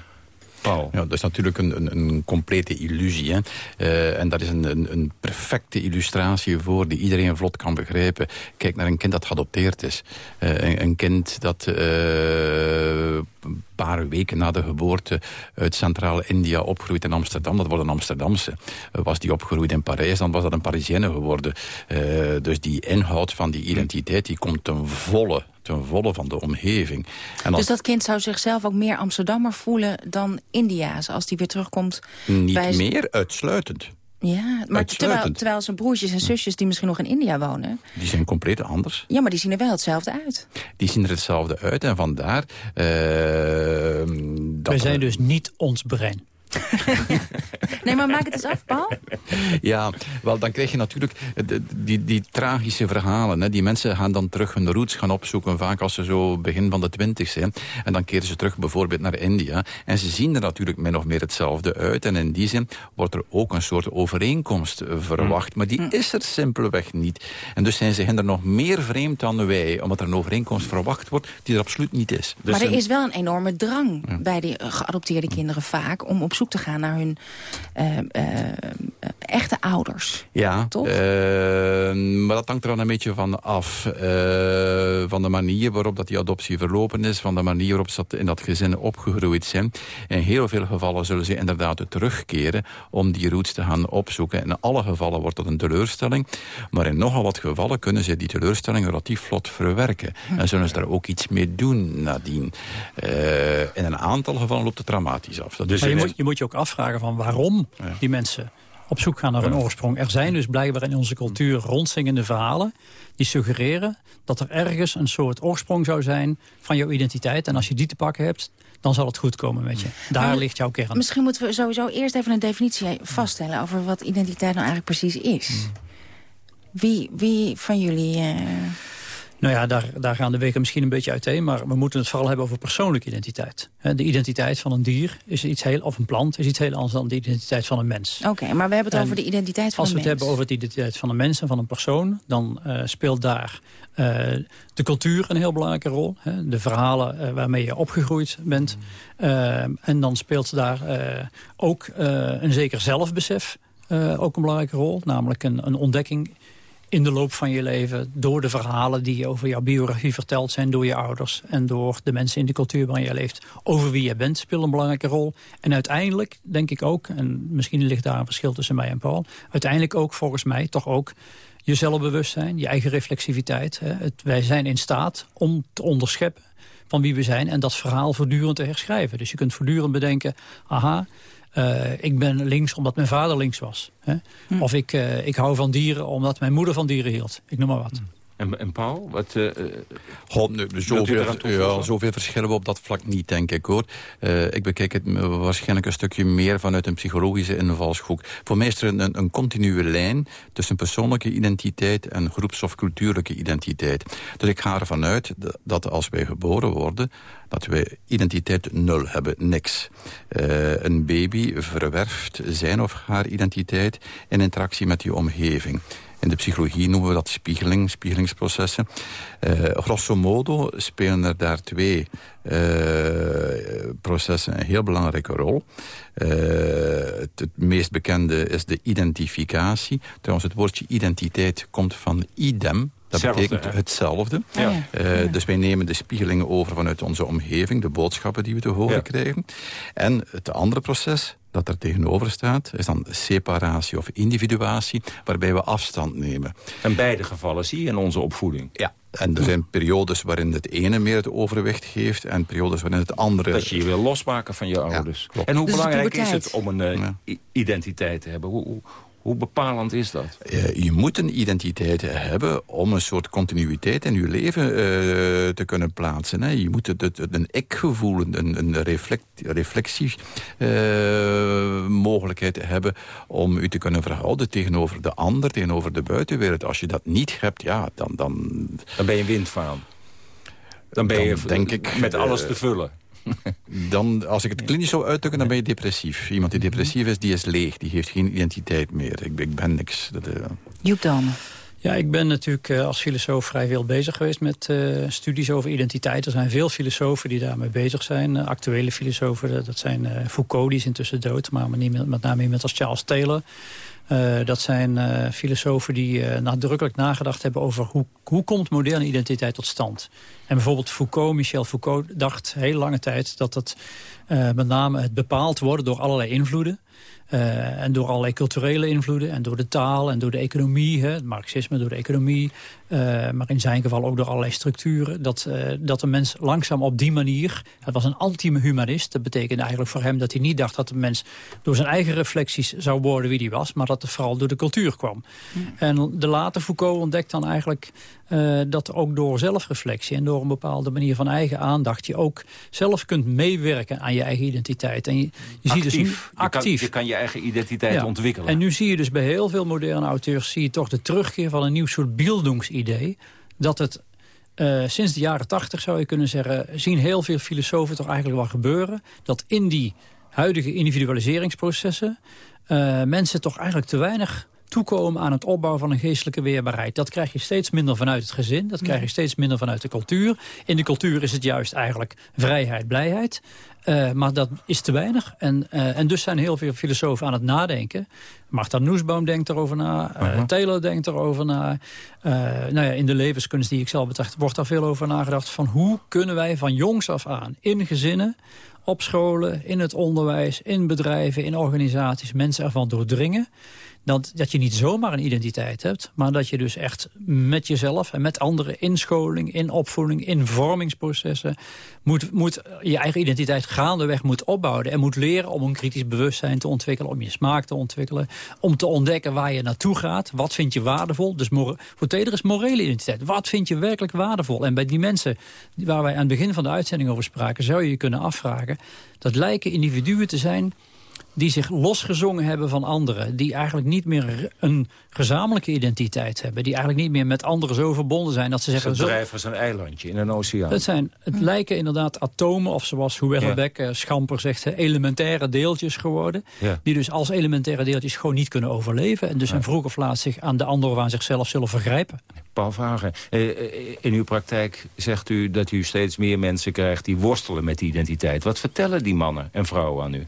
Ja, dat is natuurlijk een, een, een complete illusie. Hè. Uh, en dat is een, een, perfecte illustratie voor die iedereen vlot kan begrijpen. Kijk naar een kind dat geadopteerd is. Uh, een, kind dat een paar weken na de geboorte uit Centraal-India opgroeit in Amsterdam. Dat wordt een Amsterdamse. was die opgegroeid in Parijs, dan was dat een Parisienne geworden. dus die inhoud van die identiteit die komt ten volle ten volle van de omgeving. En als... Dus dat kind zou zichzelf ook meer Amsterdammer voelen dan India's... als die weer terugkomt Niet bij... meer, uitsluitend. Ja, maar terwijl, terwijl zijn broertjes en zusjes die misschien nog in India wonen... Die zijn compleet anders. Ja, maar die zien er wel hetzelfde uit. Die zien er hetzelfde uit en vandaar... Uh, dat Wij zijn dus niet ons brein. nee, maar maak het eens af, Paul. Ja, wel, dan krijg je natuurlijk die, die, die tragische verhalen. Hè. Die mensen gaan dan terug hun roots gaan opzoeken, vaak als ze zo begin van de twintig zijn. En dan keren ze terug bijvoorbeeld naar India. En ze zien er natuurlijk min of meer hetzelfde uit. En in die zin wordt er ook een soort overeenkomst verwacht. Maar die is er simpelweg niet. En dus zijn ze hen er nog meer vreemd dan wij, omdat er een overeenkomst verwacht wordt die er absoluut niet is. Dus maar er is wel een enorme drang ja. bij die geadopteerde kinderen vaak om op zoek te gaan naar hun uh, uh, echte ouders. Ja, toch? maar dat hangt er dan een beetje van af. van de manier waarop dat die adoptie verlopen is, van de manier waarop ze in dat gezin opgegroeid zijn. In heel veel gevallen zullen ze inderdaad terugkeren om die roots te gaan opzoeken. In alle gevallen wordt dat een teleurstelling. Maar in nogal wat gevallen kunnen ze die teleurstelling relatief vlot verwerken. Hm. En zullen ze daar ook iets mee doen nadien. in een aantal gevallen loopt het dramatisch af. Dat dus je, moet, je moet je ook afvragen van waarom ja. die mensen op zoek gaan naar een oorsprong. Er zijn dus blijkbaar in onze cultuur rondzingende verhalen... die suggereren dat er ergens een soort oorsprong zou zijn van jouw identiteit. En als je die te pakken hebt, dan zal het goed komen met je. Daar maar, ligt jouw kern. Misschien moeten we sowieso eerst even een definitie vaststellen... over wat identiteit nou eigenlijk precies is. Wie, wie van jullie... Uh... Nou ja, daar, daar gaan de weken misschien een beetje uiteen. Maar we moeten het vooral hebben over persoonlijke identiteit. De identiteit van een dier is iets heel, of een plant is iets heel anders dan de identiteit van een mens. Oké, okay, maar we hebben het en over de identiteit van een mens. Als we het hebben over de identiteit van een mens en van een persoon... dan uh, speelt daar uh, de cultuur een heel belangrijke rol. Hè? De verhalen uh, waarmee je opgegroeid bent. en dan speelt daar ook een zeker zelfbesef ook een belangrijke rol. Namelijk een, een ontdekking in de loop van je leven... door de verhalen die over jouw biografie verteld zijn... door je ouders en door de mensen in de cultuur waarin je leeft... over wie je bent, speelt een belangrijke rol. En uiteindelijk denk ik ook, en misschien ligt daar een verschil tussen mij en Paul... uiteindelijk ook volgens mij toch ook je zelfbewustzijn, je eigen reflexiviteit. Hè. Het, wij zijn in staat om te onderscheppen van wie we zijn... en dat verhaal voortdurend te herschrijven. Dus je kunt voortdurend bedenken... aha, ik ben links omdat mijn vader links was. Hè? Hm. Of ik, uh, ik hou van dieren omdat mijn moeder van dieren hield. Ik noem maar wat. Hm. En, en Paul, wat... Uh, zoveel, ja, zoveel verschillen we op dat vlak niet, denk ik, hoor. Uh, ik bekijk het waarschijnlijk een stukje meer vanuit een psychologische invalshoek. Voor mij is er een, een continue lijn tussen persoonlijke identiteit en groeps- of cultuurlijke identiteit. Dus ik ga ervan uit dat als wij geboren worden dat wij identiteit nul hebben, niks. Uh, een baby verwerft zijn of haar identiteit in interactie met die omgeving. In de psychologie noemen we dat spiegeling, spiegelingsprocessen. Uh, grosso modo spelen er daar twee uh, processen een heel belangrijke rol. Uh, het, het, meest bekende is de identificatie. Trouwens, het woordje identiteit komt van idem. Dat betekent hetzelfde. Ja. Uh, dus wij nemen de spiegelingen over vanuit onze omgeving, de boodschappen die we te horen ja. krijgen. En het andere proces, dat er tegenover staat, is dan separatie of individuatie, waarbij we afstand nemen. En beide gevallen zie je in onze opvoeding. Ja, en er zijn periodes waarin het ene meer het overwicht geeft... en periodes waarin het andere... Dat je je wil losmaken van je ouders. Ja, en hoe dus belangrijk is het om een uh, identiteit te hebben? Hoe, hoe bepalend is dat? Je moet een identiteit hebben om een soort continuïteit in je leven uh, te kunnen plaatsen. Hè. Je moet het, het, een ik-gevoel, een, een reflect, reflectiemogelijkheid uh, hebben... om u te kunnen verhouden tegenover de ander, tegenover de buitenwereld. Als je dat niet hebt, ja, dan... Dan, dan ben je windvaan. Dan ben je denk ik, met alles te vullen. dan, als ik het klinisch zou uitdrukken, dan ben je depressief. Iemand die depressief is, die is leeg. Die heeft geen identiteit meer. Ik, ik ben niks. Dat, uh... Joep dan. Ja, ik ben natuurlijk uh, als filosoof vrij veel bezig geweest met uh, studies over identiteit. Er zijn veel filosofen die daarmee bezig zijn. Uh, actuele filosofen, dat zijn Foucault, die is intussen dood. Maar met, met name iemand als Charles Taylor. Uh, dat zijn uh, filosofen die uh, nadrukkelijk nagedacht hebben over hoe, hoe komt moderne identiteit tot stand. En bijvoorbeeld Foucault, Michel Foucault, dacht heel lange tijd dat het met name het bepaald worden door allerlei invloeden. En door allerlei culturele invloeden en door de taal en door de economie, hè, het marxisme door de economie, uh, maar in zijn geval ook door allerlei structuren, dat, uh, dat de mens langzaam op die manier, het was een anti-humanist, dat betekende eigenlijk voor hem dat hij niet dacht dat de mens door zijn eigen reflecties zou worden wie hij was, maar dat het vooral door de cultuur kwam. Mm. En de later Foucault ontdekt dan eigenlijk uh, dat ook door zelfreflectie en door een bepaalde manier van eigen aandacht... je ook zelf kunt meewerken aan je eigen identiteit. En je, je actief. ziet dus actief. Je kan, je kan je eigen identiteit ja. ontwikkelen. En nu zie je dus bij heel veel moderne auteurs... zie je toch de terugkeer van een nieuw soort dat het uh, sinds de jaren tachtig zou je kunnen zeggen... zien heel veel filosofen toch eigenlijk wel gebeuren... dat in die huidige individualiseringsprocessen... Uh, mensen toch eigenlijk te weinig toekomen aan het opbouwen van een geestelijke weerbaarheid. Dat krijg je steeds minder vanuit het gezin. Dat krijg je steeds minder vanuit de cultuur. In de cultuur is het juist eigenlijk vrijheid, blijheid. Uh, maar dat is te weinig. En, uh, en dus zijn heel veel filosofen aan het nadenken. Martha Noesbaum denkt erover na. Uh -huh. Taylor denkt erover na. nou ja, in de levenskunst die ik zelf betracht... wordt daar veel over nagedacht. Van hoe kunnen wij van jongs af aan in gezinnen op scholen, in het onderwijs, in bedrijven, in organisaties... mensen ervan doordringen dat, dat je niet zomaar een identiteit hebt... maar dat je dus echt met jezelf en met anderen in scholing, in opvoeding... in vormingsprocessen moet, moet je eigen identiteit gaandeweg moet opbouwen... en moet leren om een kritisch bewustzijn te ontwikkelen... om je smaak te ontwikkelen, om te ontdekken waar je naartoe gaat. Wat vind je waardevol? Dus voor Teder is morele identiteit. Wat vind je werkelijk waardevol? En bij die mensen waar wij aan het begin van de uitzending over spraken... zou je je kunnen afvragen, dat lijken individuen te zijn die zich losgezongen hebben van anderen. Die eigenlijk niet meer een gezamenlijke identiteit hebben. Die eigenlijk niet meer met anderen zo verbonden zijn dat ze zeggen... Ze drijven als een eilandje in een oceaan. Het, zijn, het lijken inderdaad atomen, of zoals Huella Beck ja. Schamper zegt... elementaire deeltjes geworden. Ja. Die dus als elementaire deeltjes gewoon niet kunnen overleven. En dus ja. vroeg of laat zich aan de anderen of aan zichzelf zullen vergrijpen. Paul Vragen, in uw praktijk zegt u dat u steeds meer mensen krijgt... die worstelen met die identiteit. Wat vertellen die mannen en vrouwen aan u?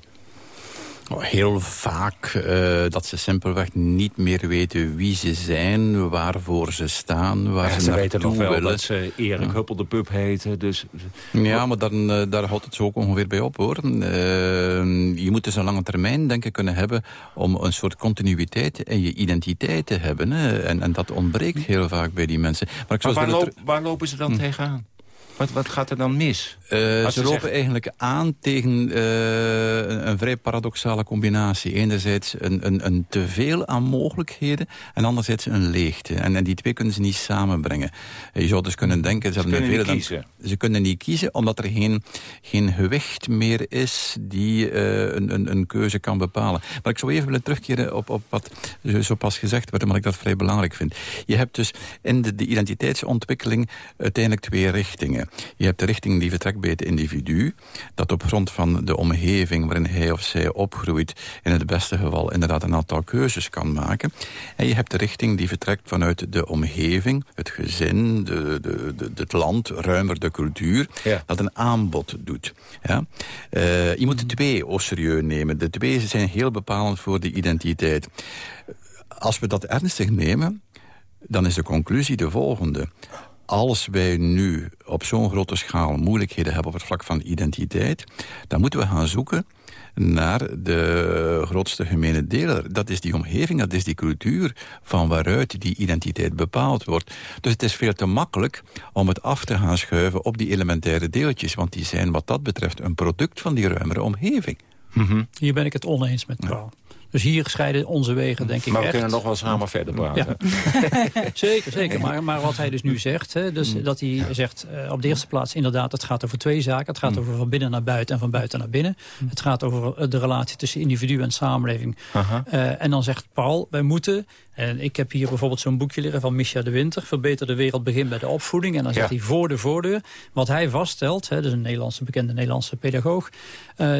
Heel vaak uh, dat ze simpelweg niet meer weten wie ze zijn, waarvoor ze staan, waar ja, ze, ze weten nog wel willen. dat ze Erik ja. Huppel de Pup heten. Dus... Ja, maar dan, uh, daar houdt het zo ook ongeveer bij op hoor. Uh, je moet dus een lange termijn denken kunnen hebben om een soort continuïteit in je identiteit te hebben. Hè. En, en dat ontbreekt heel vaak bij die mensen. Maar, ik maar waar, loop, waar, lopen ze dan hm. tegenaan? Wat, wat gaat er dan mis? Uh, ze, ze lopen eigenlijk aan tegen uh, een, een, vrij paradoxale combinatie. Enerzijds een, een, een teveel aan mogelijkheden en anderzijds een leegte. En, en, die twee kunnen ze niet samenbrengen. Je zou dus kunnen denken... Ze kunnen niet kiezen. Dan, ze kunnen niet kiezen omdat er geen, geen gewicht meer is die uh, een, een, een, keuze kan bepalen. Maar ik zou even willen terugkeren op, op wat zo pas gezegd werd, omdat ik dat vrij belangrijk vind. Je hebt dus in de, de identiteitsontwikkeling uiteindelijk twee richtingen. Je hebt de richting die vertrekt bij het individu, dat op grond van de omgeving waarin hij of zij opgroeit, in het beste geval inderdaad een aantal keuzes kan maken. En je hebt de richting die vertrekt vanuit de omgeving, het gezin, de, de, de, het land, ruimer de cultuur, ja. dat een aanbod doet. Ja? Uh, je moet de twee au serieus nemen. De twee zijn heel bepalend voor de identiteit. Als we dat ernstig nemen, dan is de conclusie de volgende. Als wij nu op zo'n grote schaal moeilijkheden hebben op het vlak van identiteit... dan moeten we gaan zoeken naar de grootste gemene deler. Dat is die omgeving, dat is die cultuur van waaruit die identiteit bepaald wordt. Dus het is veel te makkelijk om het af te gaan schuiven op die elementaire deeltjes... want die zijn wat dat betreft een product van die ruimere omgeving. -hmm. Hier ben ik het oneens met Paul. Dus hier scheiden onze wegen, denk ik, Maar we echt. kunnen nog wel samen verder praten. Ja. zeker, zeker. Maar, maar wat hij dus nu zegt, hè, dus Mm. dat hij zegt uh, op de eerste plaats inderdaad... het gaat over twee zaken. Het gaat Mm. over van binnen naar buiten en van buiten naar binnen. Het gaat over de relatie tussen individu en samenleving. Uh, en dan zegt Paul, wij moeten... En ik heb hier bijvoorbeeld zo'n boekje liggen van Micha de Winter. Verbeter de wereld begint bij de opvoeding. En dan zegt Ja. hij voor de voordeur. Wat hij vaststelt, hè, dus een Nederlandse, bekende Nederlandse pedagoog...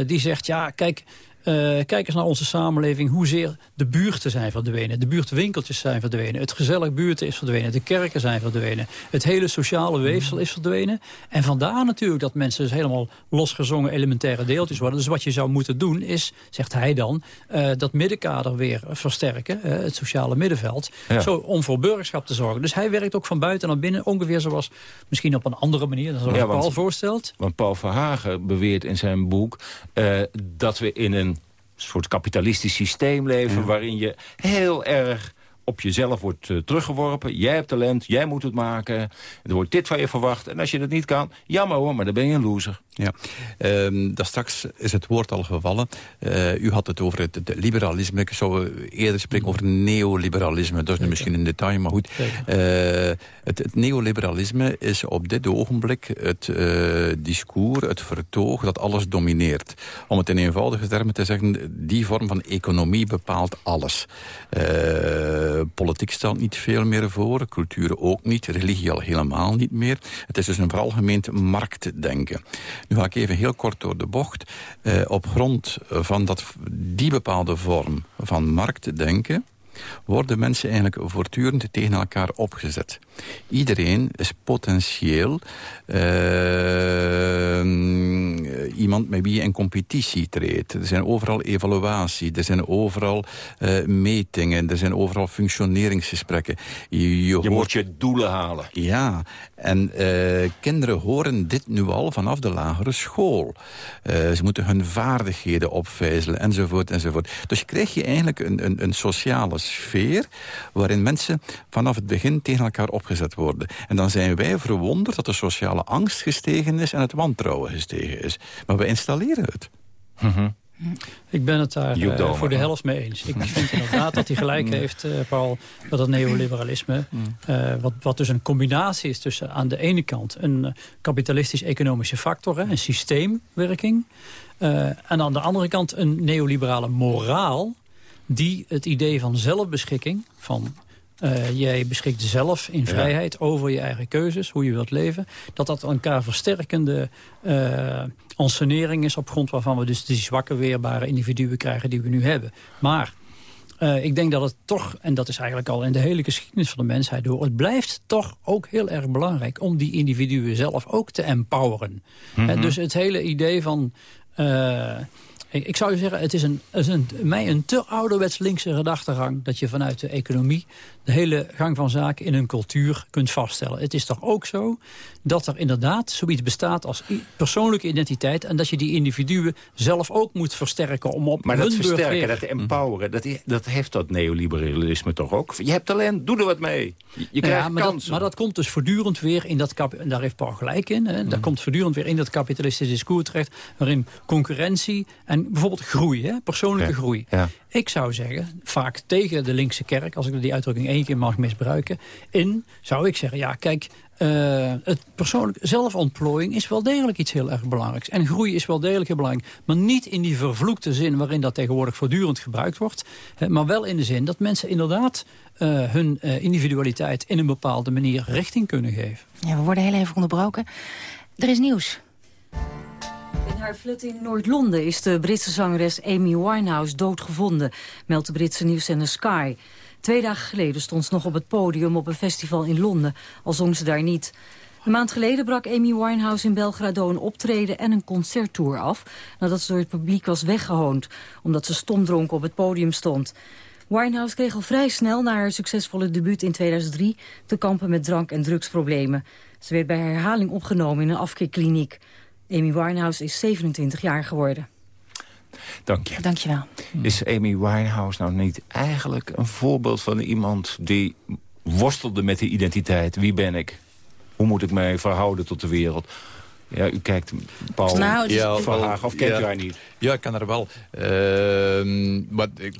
Die zegt, ja, kijk... Uh, kijk eens naar onze samenleving, hoezeer de buurten zijn verdwenen. De buurtwinkeltjes zijn verdwenen. Het gezellig buurten is verdwenen. De kerken zijn verdwenen. Het hele sociale weefsel is verdwenen. En vandaar natuurlijk dat mensen dus helemaal losgezongen elementaire deeltjes worden. Dus wat je zou moeten doen is, zegt hij dan, uh, dat middenkader weer versterken. Uh, het sociale middenveld. Ja. Zo, om voor burgerschap te zorgen. Dus hij werkt ook van buiten naar binnen. Ongeveer zoals, misschien op een andere manier dan zoals Ja, Paul want- voorstelt. Want Paul Verhagen beweert in zijn boek eh, dat we in een soort kapitalistisch systeem leven... waarin je heel erg op jezelf wordt uh, teruggeworpen. Jij hebt talent, jij moet het maken. Er wordt dit van je verwacht. En als je dat niet kan, jammer hoor, maar dan ben je een loser. Ja, um, daar straks is het woord al gevallen. Uh, u had het over het, het, liberalisme. Ik zou eerder spreken over neoliberalisme. Dat is nu misschien een detail, maar goed. Uh, het, het, neoliberalisme is op dit ogenblik het uh, discours, het vertoog dat alles domineert. Om het in eenvoudige termen te zeggen, die vorm van economie bepaalt alles. Uh, politiek stelt niet veel meer voor, cultuur ook niet, religie al helemaal niet meer. Het is dus een veralgemeend marktdenken. Nu ga ik even heel kort door de bocht. Uh, op grond van dat, die bepaalde vorm van marktdenken worden mensen eigenlijk voortdurend tegen elkaar opgezet. Iedereen is potentieel uh, iemand met wie je in competitie treedt. Er zijn overal evaluatie, er zijn overal uh, metingen, er zijn overal functioneringsgesprekken. Je, je, je moet je doelen halen. Ja, en uh, kinderen horen dit nu al vanaf de lagere school. Ze moeten hun vaardigheden opvijzelen, enzovoort, enzovoort. Dus krijg je eigenlijk een, een, een sociale sfeer... waarin mensen vanaf het begin tegen elkaar opgezet worden. En dan zijn wij verwonderd dat de sociale angst gestegen is... en het wantrouwen gestegen is. Maar we installeren het. Mm -hmm. Ik ben het daar uh, voor de helft mee eens. Ik vind inderdaad dat hij gelijk heeft, uh, Paul, dat het neoliberalisme... Uh, wat, wat dus een combinatie is tussen aan de ene kant... een kapitalistisch-economische factor, hè, een systeemwerking... en aan de andere kant een neoliberale moraal... die het idee van zelfbeschikking, van uh, jij beschikt zelf in vrijheid ja. over je eigen keuzes, hoe je wilt leven. Dat dat elkaar versterkende uh, ensenering is op grond waarvan we dus die zwakke weerbare individuen krijgen die we nu hebben. Maar uh, ik denk dat het toch, en dat is eigenlijk al in de hele geschiedenis van de mensheid door, het blijft toch ook heel erg belangrijk om die individuen zelf ook te empoweren. Mm -hmm. dus het hele idee van... Ik zou zeggen, het is, een, het is een, mij een te ouderwets linkse gedachtegang... dat je vanuit de economie de hele gang van zaken in een cultuur kunt vaststellen. Het is toch ook zo dat er inderdaad zoiets bestaat als persoonlijke identiteit... en dat je die individuen zelf ook moet versterken om op Maar dat versterken, weer... dat empoweren, dat, dat heeft dat neoliberalisme toch ook? Je hebt talent, doe er wat mee. Je krijgt ja, maar, dat, kansen. maar dat komt dus voortdurend weer in dat en daar heeft Paul gelijk in. Hè, dat komt voortdurend weer in dat kapitalistische discours terecht, waarin concurrentie en bijvoorbeeld groei, hè, persoonlijke Ja. groei. Ja. Ik zou zeggen, vaak tegen de linkse kerk, als ik die uitdrukking één keer mag misbruiken, in zou ik zeggen, ja kijk, eh, het persoonlijk zelfontplooiing is wel degelijk iets heel erg belangrijks. En groei is wel degelijk heel belangrijk. Maar niet in die vervloekte zin waarin dat tegenwoordig voortdurend gebruikt wordt. Hè, maar wel in de zin dat mensen inderdaad eh, hun eh, individualiteit in een bepaalde manier richting kunnen geven. Ja, we worden heel even onderbroken. Er is nieuws. In haar flat in Noord-Londen is de Britse zangeres Amy Winehouse doodgevonden, meldt de Britse nieuwszender Sky. Twee dagen geleden stond ze nog op het podium op een festival in Londen, al zong ze daar niet. Een maand geleden brak Amy Winehouse in Belgrado een optreden en een concerttour af... nadat ze door het publiek was weggehoond, omdat ze stomdronken op het podium stond. Winehouse kreeg al vrij snel na haar succesvolle debuut in 2003... te kampen met drank- en drugsproblemen. Ze werd bij herhaling opgenomen in een afkeerkliniek. Amy Winehouse is 27 jaar geworden. Dank je. Dankjewel. Is Amy Winehouse nou niet eigenlijk een voorbeeld van iemand... die worstelde met de identiteit? Wie ben ik? Hoe moet ik mij verhouden tot de wereld? Ja, u kijkt Paul Nou, is- ja, van Haag, of kent ja. u haar niet? Ja, ik ken haar wel. Ehm, maar ik,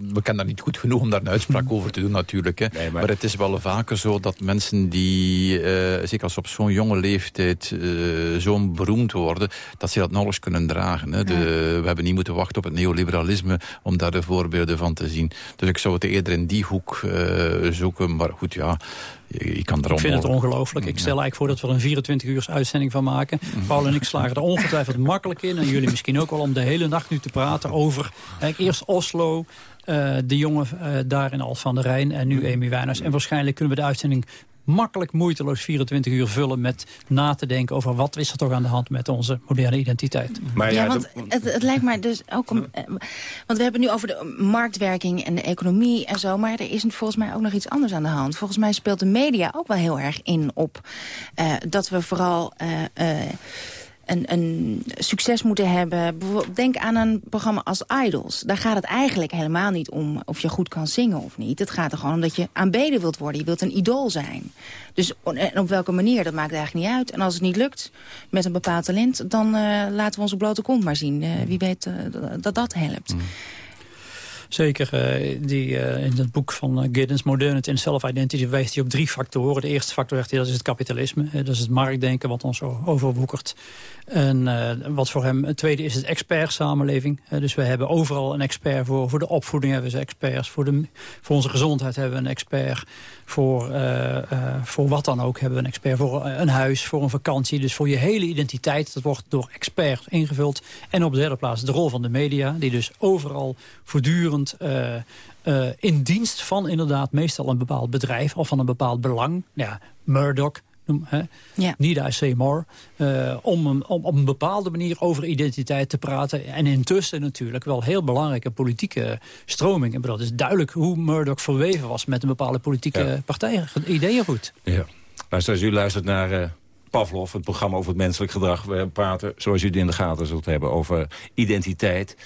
we kennen daar niet goed genoeg om daar een uitspraak over te doen natuurlijk. Hè. Nee, maar- maar... het is wel vaker zo dat mensen die, eh, zeker als op zo'n jonge leeftijd, eh zo beroemd worden, dat ze dat nauwelijks kunnen dragen. Hè. De, We hebben niet moeten wachten op het neoliberalisme om daar de voorbeelden van te zien. Dus ik zou het eerder in die hoek eh, zoeken. Maar goed, ja, je kan Ik vind het ongelooflijk. Ik stel eigenlijk voor dat we er een 24 uur uitzending van maken. Paul en ik slagen er ongetwijfeld makkelijk in. En jullie misschien ook wel om de hele nacht nu te praten over... eh, eerst Oslo, eh, de jongen eh, daar in der Rijn en nu Amy Wijners. En waarschijnlijk kunnen we de uitzending makkelijk moeiteloos 24 uur vullen... met na te denken over wat is er toch aan de hand met onze moderne identiteit. Maar Ja, ja, want het, het lijkt mij dus ook om... eh, Want we hebben nu over de marktwerking en de economie en zo... maar er is volgens mij ook nog iets anders aan de hand. Volgens mij speelt de media ook wel heel erg in op... eh, dat we vooral... eh, eh, een, een succes moeten hebben. Denk aan een programma als Idols. Daar gaat het eigenlijk helemaal niet om of je goed kan zingen of niet. Het gaat er gewoon om dat je aanbeden wilt worden. Je wilt een idool zijn. Dus en op welke manier, dat maakt eigenlijk niet uit. En als het niet lukt met een bepaald talent... dan eh, laten we onze blote kont maar zien. Eh, wie weet eh, dat dat helpt. Zeker, eh, die, eh, in het boek van eh, Giddens, Modernity en Self-Identity... wijst hij op drie factoren. De eerste factor zegt hij, dat is het kapitalisme. dat is het marktdenken wat ons overwoekert. En wat voor hem, het tweede is het expertsamenleving. Dus we hebben overal een expert voor. Voor de opvoeding hebben we experts. Voor, de, voor onze gezondheid hebben we een expert. Voor, voor wat dan ook hebben we een expert. Voor een huis, voor een vakantie. Dus voor je hele identiteit, dat wordt door experts ingevuld. En op de derde plaats de rol van de media. Die dus overal voortdurend eh, eh, in dienst van inderdaad meestal een bepaald bedrijf. Of van een bepaald belang. Ja, Murdoch, noem, hè? Ja. Need I say more. eh, om, op een bepaalde manier over identiteit te praten. En intussen natuurlijk wel heel belangrijke politieke. Ik bedoel, Het is duidelijk hoe Murdoch verweven was met een bepaalde politieke Ja. partij. Ideeëngoed. Ja. Luister, als u luistert naar eh, Pavlov, het programma over het menselijk gedrag. We praten, zoals u het in de gaten zult hebben, over identiteit.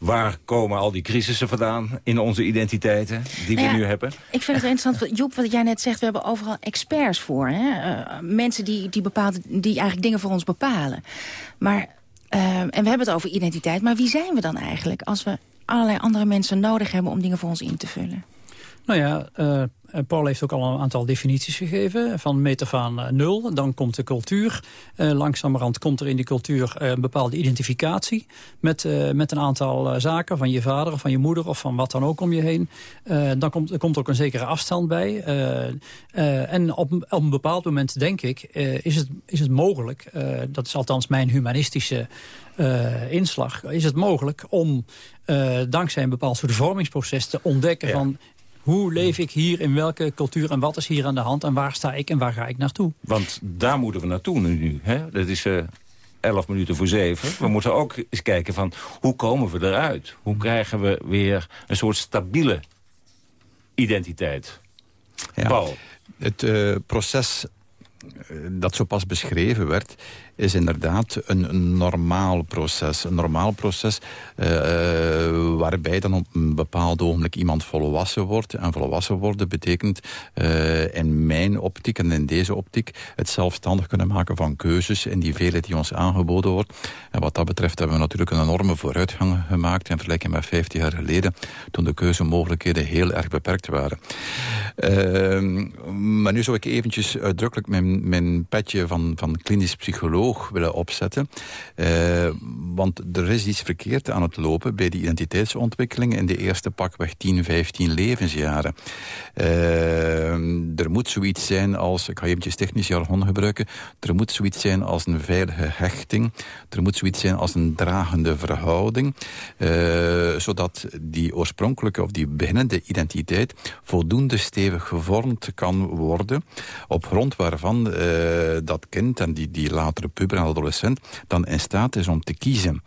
Waar komen al die crisissen vandaan in onze identiteiten die Nou we ja, nu hebben? Ik vind het interessant, Joep, wat jij net zegt. We hebben overal experts voor. Hè? Eh, mensen die, die, bepaalde, die eigenlijk dingen voor ons bepalen. Maar, eh, en we hebben het over identiteit. Maar wie zijn we dan eigenlijk als we allerlei andere mensen nodig hebben... om dingen voor ons in te vullen? Nou ja, eh, Paul heeft ook al een aantal definities gegeven. Van meet af aan eh, nul, dan komt de cultuur. Eh, langzamerhand komt er in die cultuur een bepaalde identificatie... met, met een aantal zaken van je vader of van je moeder... of van wat dan ook om je heen. Dan komt er komt ook een zekere afstand bij. En op, een- op een bepaald moment, denk ik, is, het, is het mogelijk... dat is althans mijn humanistische inslag... is het mogelijk om dankzij een bepaald soort vormingsproces te ontdekken... van hoe leef ik hier, in welke cultuur en wat is hier aan de hand... en waar sta ik en waar ga ik naartoe? Want daar moeten we naartoe nu. nu hè? Dat is eh 11 minuten voor zeven. We moeten ook eens kijken van hoe komen we eruit? Hoe krijgen we weer een soort stabiele identiteit? Ja. Paul. Het eh, proces dat zo pas beschreven werd, is inderdaad een, normaal proces. Een normaal proces uh, waarbij dan op een bepaald ogenblik iemand volwassen wordt. En volwassen worden betekent uh, in mijn optiek en in deze optiek het zelfstandig kunnen maken van keuzes in die veelheid die ons aangeboden wordt. En wat dat betreft hebben we natuurlijk een enorme vooruitgang gemaakt in vergelijking met 50 jaar geleden, toen de keuzemogelijkheden heel erg beperkt waren. Uh, maar nu zou ik eventjes uitdrukkelijk mijn, mijn petje van, van klinisch psycholoog willen opzetten. Uh, want er is iets verkeerd aan het lopen bij die identiteitsontwikkeling in de eerste pakweg 10, 15 levensjaren. Uh, er moet zoiets zijn als, ik ga eventjes technisch jargon gebruiken, er moet zoiets zijn als een veilige hechting, er moet zoiets zijn als een dragende verhouding, uh, zodat die oorspronkelijke of die beginnende identiteit voldoende stevig gevormd kan worden, op grond waarvan dat kind en die, die latere puber en adolescent dan in staat is om te kiezen.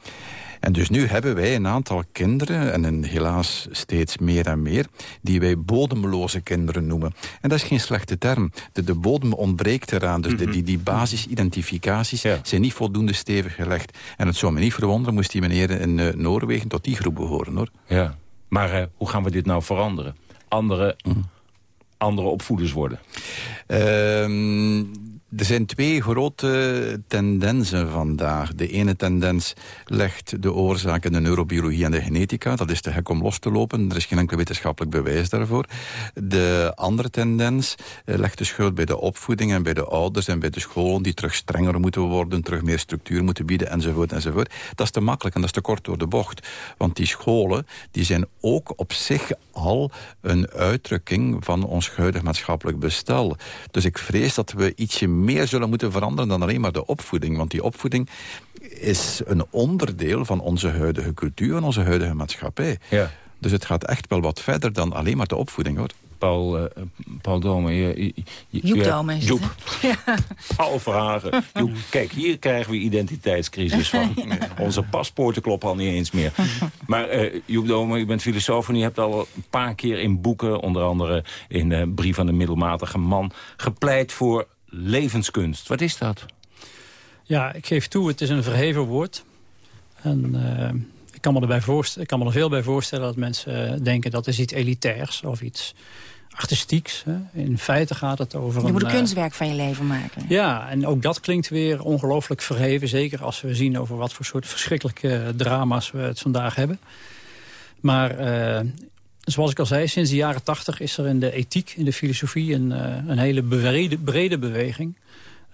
En dus nu hebben wij een aantal kinderen, en een helaas steeds meer en meer, die wij bodemloze kinderen noemen. En dat is geen slechte term. De, de bodem ontbreekt eraan. Dus de, die, die basisidentificaties ja. zijn niet voldoende stevig gelegd. En het zou me niet verwonderen, moest die meneer in uh, Noorwegen tot die groep behoren. hoor. Ja, maar uh, hoe gaan we dit nou veranderen? Andere, mm. andere opvoeders worden? Uh, er zijn twee grote tendensen vandaag. De ene tendens legt de oorzaak in de neurobiologie en de genetica. Dat is te gek om los te lopen. Er is geen enkel wetenschappelijk bewijs daarvoor. De andere tendens legt de schuld bij de opvoeding en bij de ouders en bij de scholen... die terug strenger moeten worden, terug meer structuur moeten bieden, enzovoort, enzovoort. Dat is te makkelijk en dat is te kort door de bocht. Want die scholen die zijn ook op zich al een uitdrukking van ons huidig maatschappelijk bestel. Dus ik vrees dat we ietsje meer zullen moeten veranderen dan alleen maar de opvoeding. Want die opvoeding is een onderdeel van onze huidige cultuur en onze huidige maatschappij. Ja. Dus het gaat echt wel wat verder dan alleen maar de opvoeding, hoor. Paul, uh, Paul Dome. Je, je, Joep ja, Dome is Joep. Paul Vragen. Joep, kijk, hier krijgen we identiteitscrisis van. Onze paspoorten kloppen al niet eens meer. Maar uh, Joep Dome, u bent filosoof en u hebt al een paar keer in boeken... onder andere in uh, Brief van de Middelmatige Man... gepleit voor levenskunst. Wat is dat? Ja, ik geef toe, het is een verheven woord. En uh, ik, kan me erbij ik kan me er veel bij voorstellen dat mensen denken... dat is iets elitairs of iets artistieks. Hè. In feite gaat het over... Je een, moet een kunstwerk van je leven maken. Ja, en ook dat klinkt weer ongelooflijk verheven. Zeker als we zien over wat voor soort verschrikkelijke drama's we het vandaag hebben. Maar uh, zoals ik al zei, sinds de jaren tachtig is er in de ethiek, in de filosofie... een, uh, een hele brede, brede beweging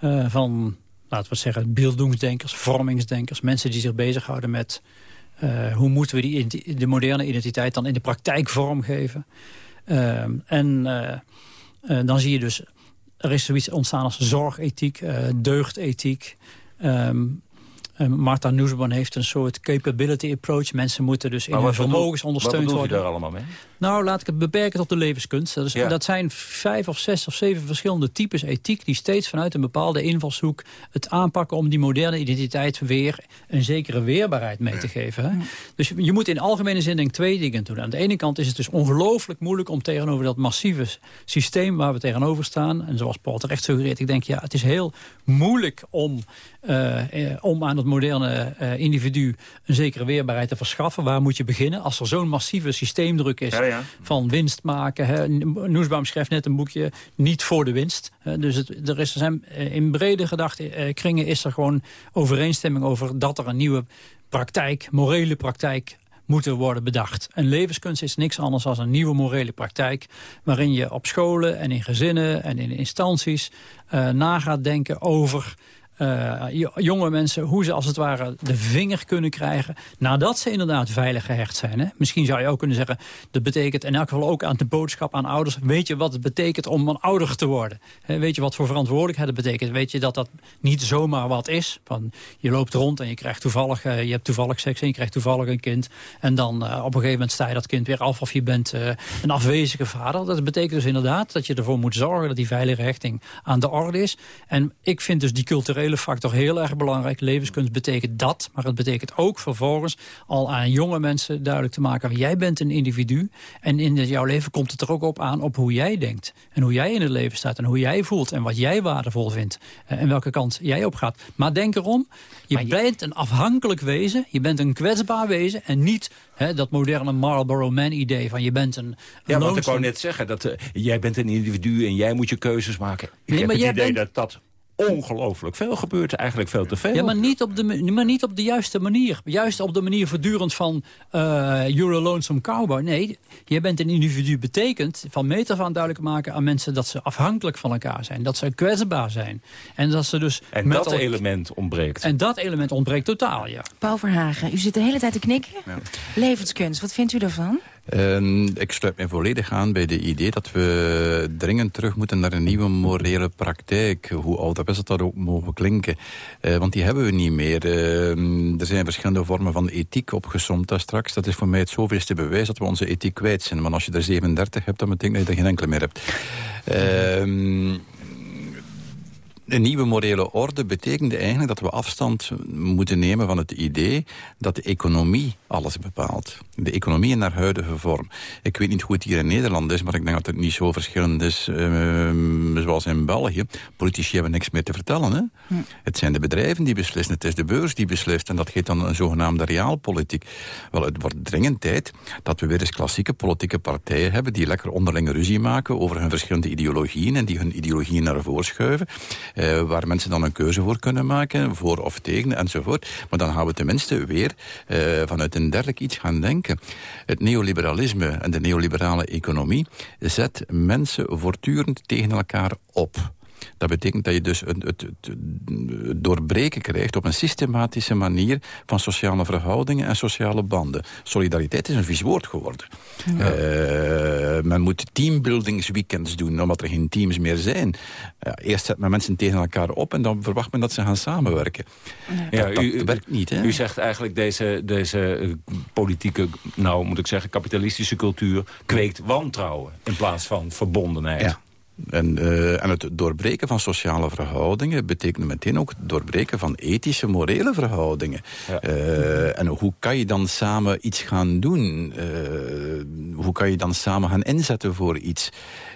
uh, van, laten we zeggen, beelddoensdenkers, vormingsdenkers. Mensen die zich bezighouden met uh, hoe moeten we die, de moderne identiteit dan in de praktijk vormgeven. en dan zie je dus, er is zoiets ontstaan als zorgethiek, deugdethiek... Um, Martha Nussbaum heeft een soort capability approach. Mensen moeten dus in hun vermogens ondersteund worden. Wat bedoel je daar allemaal mee? Nou, laat ik het beperken tot de levenskunst. Dat, is, ja. dat zijn vijf of zes of zeven verschillende types ethiek... die steeds vanuit een bepaalde invalshoek het aanpakken... om die moderne identiteit weer een zekere weerbaarheid mee te geven. Hè? Dus je moet in algemene zin denk twee dingen doen. Aan de ene kant is het dus ongelooflijk moeilijk... om tegenover dat massieve systeem waar we tegenover staan... en zoals Paul terecht suggereert, ik denk ja, het is heel moeilijk om, uh, om aan het moderne uh, individu... een zekere weerbaarheid te verschaffen. Waar moet je beginnen? Als er zo'n massieve systeemdruk is... Ja, van winst maken. Hè. Noesbaum schrijft net een boekje, niet voor de winst. Dus er is, zijn, in brede gedachtenkringen is er gewoon overeenstemming over... dat er een nieuwe praktijk, morele praktijk moeten worden bedacht. En levenskunst is niks anders dan een nieuwe morele praktijk... waarin je op scholen en in gezinnen en in instanties uh, na gaat denken over uh, jonge mensen, hoe ze als het ware de vinger kunnen krijgen... nadat ze inderdaad veilig gehecht zijn. Hè? Misschien zou je ook kunnen zeggen, dat betekent in elk geval ook aan de boodschap aan ouders... weet je wat het betekent om een ouder te worden? Weet je wat voor verantwoordelijkheid het betekent? Weet je dat dat niet zomaar wat is? Van, je loopt rond en je krijgt toevallig, uh, je hebt toevallig seks en je krijgt toevallig een kind... en dan uh, op een gegeven moment sta je dat kind weer af of je bent een afwezige vader. Dat betekent dus inderdaad dat je ervoor moet zorgen dat die veilige hechting aan de orde is. En ik vind dus die culturele individuele factor heel erg belangrijk. Levenskunst betekent dat, maar het betekent ook vervolgens al aan jonge mensen duidelijk te maken... jij bent een individu en in jouw leven komt het er ook op aan op hoe jij denkt. En hoe jij in het leven staat en hoe jij voelt en wat jij waardevol vindt. Eh, en welke kant jij op gaat. Maar denk erom, je, bent een afhankelijk wezen, je bent een kwetsbaar wezen... en niet dat moderne Marlboro Man-idee van je bent een, een Ja, want ik wou net zeggen, dat uh, jij bent een individu en jij moet je keuzes maken. Ik nee, heb maar het jij idee bent- dat dat ongelooflijk veel gebeurt. Eigenlijk veel te veel. Ja, maar niet, op de, ma- maar niet op de juiste manier. Juist op de manier voortdurend van eh You're a Lonesome Cowboy. Nee, je bent een individu betekent van meet af aan duidelijk maken aan mensen dat ze afhankelijk van elkaar zijn. Dat ze kwetsbaar zijn. En dat ze dus en met dat el- element ontbreekt. En dat element ontbreekt totaal, ja. Paul Verhagen, u zit de hele tijd te knikken. Levenskunst, wat vindt u daarvan? En ik sluit mij volledig aan bij de idee dat we dringend terug moeten naar een nieuwe morele praktijk. Hoe ouderwets dat ook mogen klinken. Eh, want die hebben we niet meer. Eh, er zijn verschillende vormen van ethiek opgesomd daar straks. Dat is voor mij het zoveelste bewijs dat we onze ethiek kwijt zijn. Want als je er 37 hebt, dan betekent dat je er geen enkele meer hebt. Ehm een nieuwe morele orde betekende eigenlijk dat we afstand moeten nemen van het idee dat de economie alles bepaalt. De economie in haar huidige vorm. Ik weet niet hoe het hier in Nederland is, maar ik denk dat het niet zo verschillend is eh, zoals in België. Politici hebben niks meer te vertellen. Hè? Het zijn de bedrijven die beslissen, het is de beurs die beslist en dat heet dan een zogenaamde realpolitiek. Wel, het wordt dringend tijd dat we weer eens klassieke politieke partijen hebben die lekker onderlinge ruzie maken over hun verschillende ideologieën en die hun ideologieën naar voren schuiven. Eh, waar mensen dan een keuze voor kunnen maken, voor of tegen enzovoort. Maar dan gaan we tenminste weer eh, vanuit een dergelijk iets gaan denken. Het neoliberalisme en de neoliberale economie zet mensen voortdurend tegen elkaar op. Dat betekent dat je dus het, het, het, het doorbreken krijgt op een systematische manier van sociale verhoudingen en sociale banden. Solidariteit is een vies woord geworden. Eh, men moet teambuildingsweekends doen, omdat er geen teams meer zijn. Ja, eerst zet men mensen tegen elkaar op en dan verwacht men dat ze gaan samenwerken. Ja, dat, dat u, werkt niet, hè? U zegt eigenlijk deze, deze eh, politieke, nou moet ik zeggen, kapitalistische cultuur kweekt wantrouwen in plaats van verbondenheid. Ja. En, eh, en het doorbreken van sociale verhoudingen betekent meteen ook het doorbreken van ethische, morele verhoudingen. Eh, en hoe kan je dan samen iets gaan doen? Eh, hoe kan je dan samen gaan inzetten voor iets?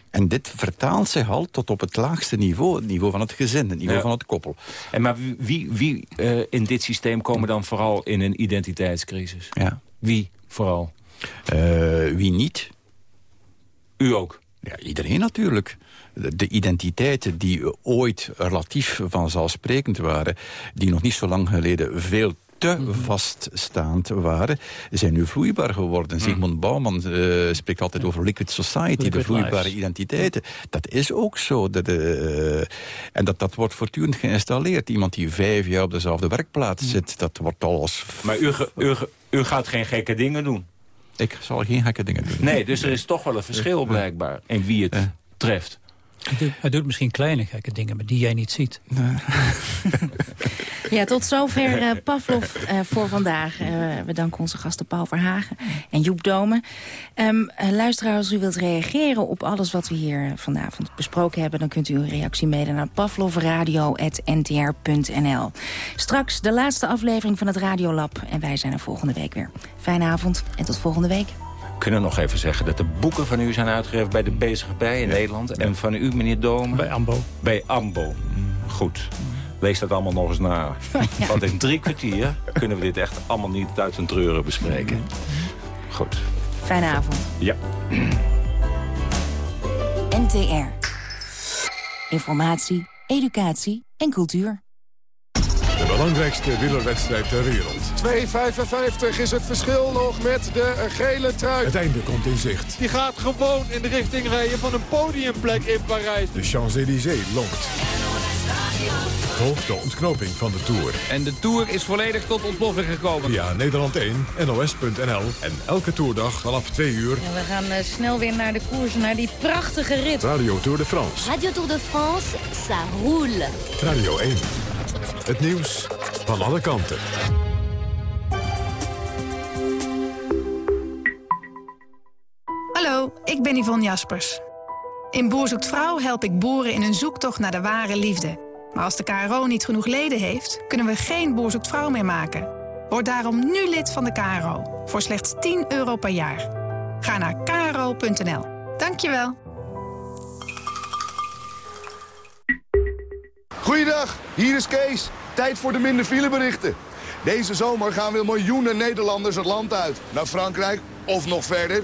En dit vertaalt zich al tot op het laagste niveau, het niveau van het gezin, het niveau Ja. van het koppel. En maar wie, wie, in dit systeem komen dan vooral in een identiteitscrisis? Ja. Wie vooral? Wie niet? U ook? Ja, iedereen natuurlijk. De, de identiteiten die ooit relatief vanzelfsprekend waren... die nog niet zo lang geleden veel te Mhm. vaststaand waren... zijn nu vloeibaar geworden. Sigmund Bauman eh, spreekt altijd over liquid society, de vloeibare lives. identiteiten. Dat is ook zo. Dat, eh, en dat, dat wordt voortdurend geïnstalleerd. Iemand die vijf jaar op dezelfde werkplaats zit, dat wordt al als... Maar u, u, u gaat geen gekke dingen doen. Ik zal geen gekke dingen doen. Nee, dus er is toch wel een verschil blijkbaar in wie het treft. Hij doet, hij doet misschien kleine gekke dingen, maar die jij niet ziet. Ja, tot zover eh, Pavlov eh, voor vandaag. Eh, we danken onze gasten Paul Verhagen en Joep Domen. Ehm eh, luisteraar, als u wilt reageren op alles wat we hier vanavond besproken hebben... dan kunt u een reactie mailen naar pavlovradio.ntr.nl. Straks de laatste aflevering van het Radiolab. En wij zijn er volgende week weer. Fijne avond en tot volgende week. We kunnen nog even zeggen dat de boeken van u zijn uitgegeven bij de Bezige Bij in Nederland. En van u, meneer Domen? Bij Ambo. Bij Ambo. Goed. Lees dat allemaal nog eens na. Want in drie kwartier kunnen we dit echt allemaal niet uit een treuren bespreken. Goed. Fijne avond. Ja. NTR. Informatie, educatie en cultuur. De belangrijkste wielerwedstrijd ter wereld. 2,55 is het verschil nog met de gele trui. Het einde komt in zicht. Die gaat gewoon in de richting rijden van een podiumplek in Parijs. De Champs-Élysées lonkt. Volg de ontknoping van de Tour. En de Tour is volledig tot ontploffing gekomen. Via Nederland 1, NOS.nl en elke toerdag vanaf 2 uur. En we gaan eh, snel weer naar de koers, naar die prachtige rit. Radio Tour de France. Radio Tour de France, ça roule. Radio 1. Het nieuws van alle kanten. Ik ben Yvonne Jaspers. In Boer zoekt Vrouw help ik boeren in hun zoektocht naar de ware liefde. Maar als de KRO niet genoeg leden heeft, kunnen we geen Boer zoekt Vrouw meer maken. Word daarom nu lid van de KRO, voor slechts 10 euro per jaar. Ga naar kro.nl. Dankjewel. Goeiedag, hier is Kees. Tijd voor de minder fileberichten. Deze zomer gaan weer miljoenen Nederlanders het land uit. Naar Frankrijk of nog verder.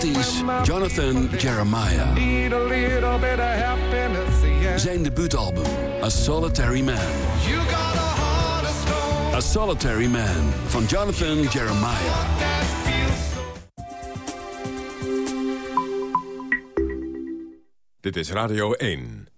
Dit is Jonathan Jeremiah. Zijn debuutalbum, A Solitary Man. A Solitary Man, van Jonathan Jeremiah. Dit is Radio 1.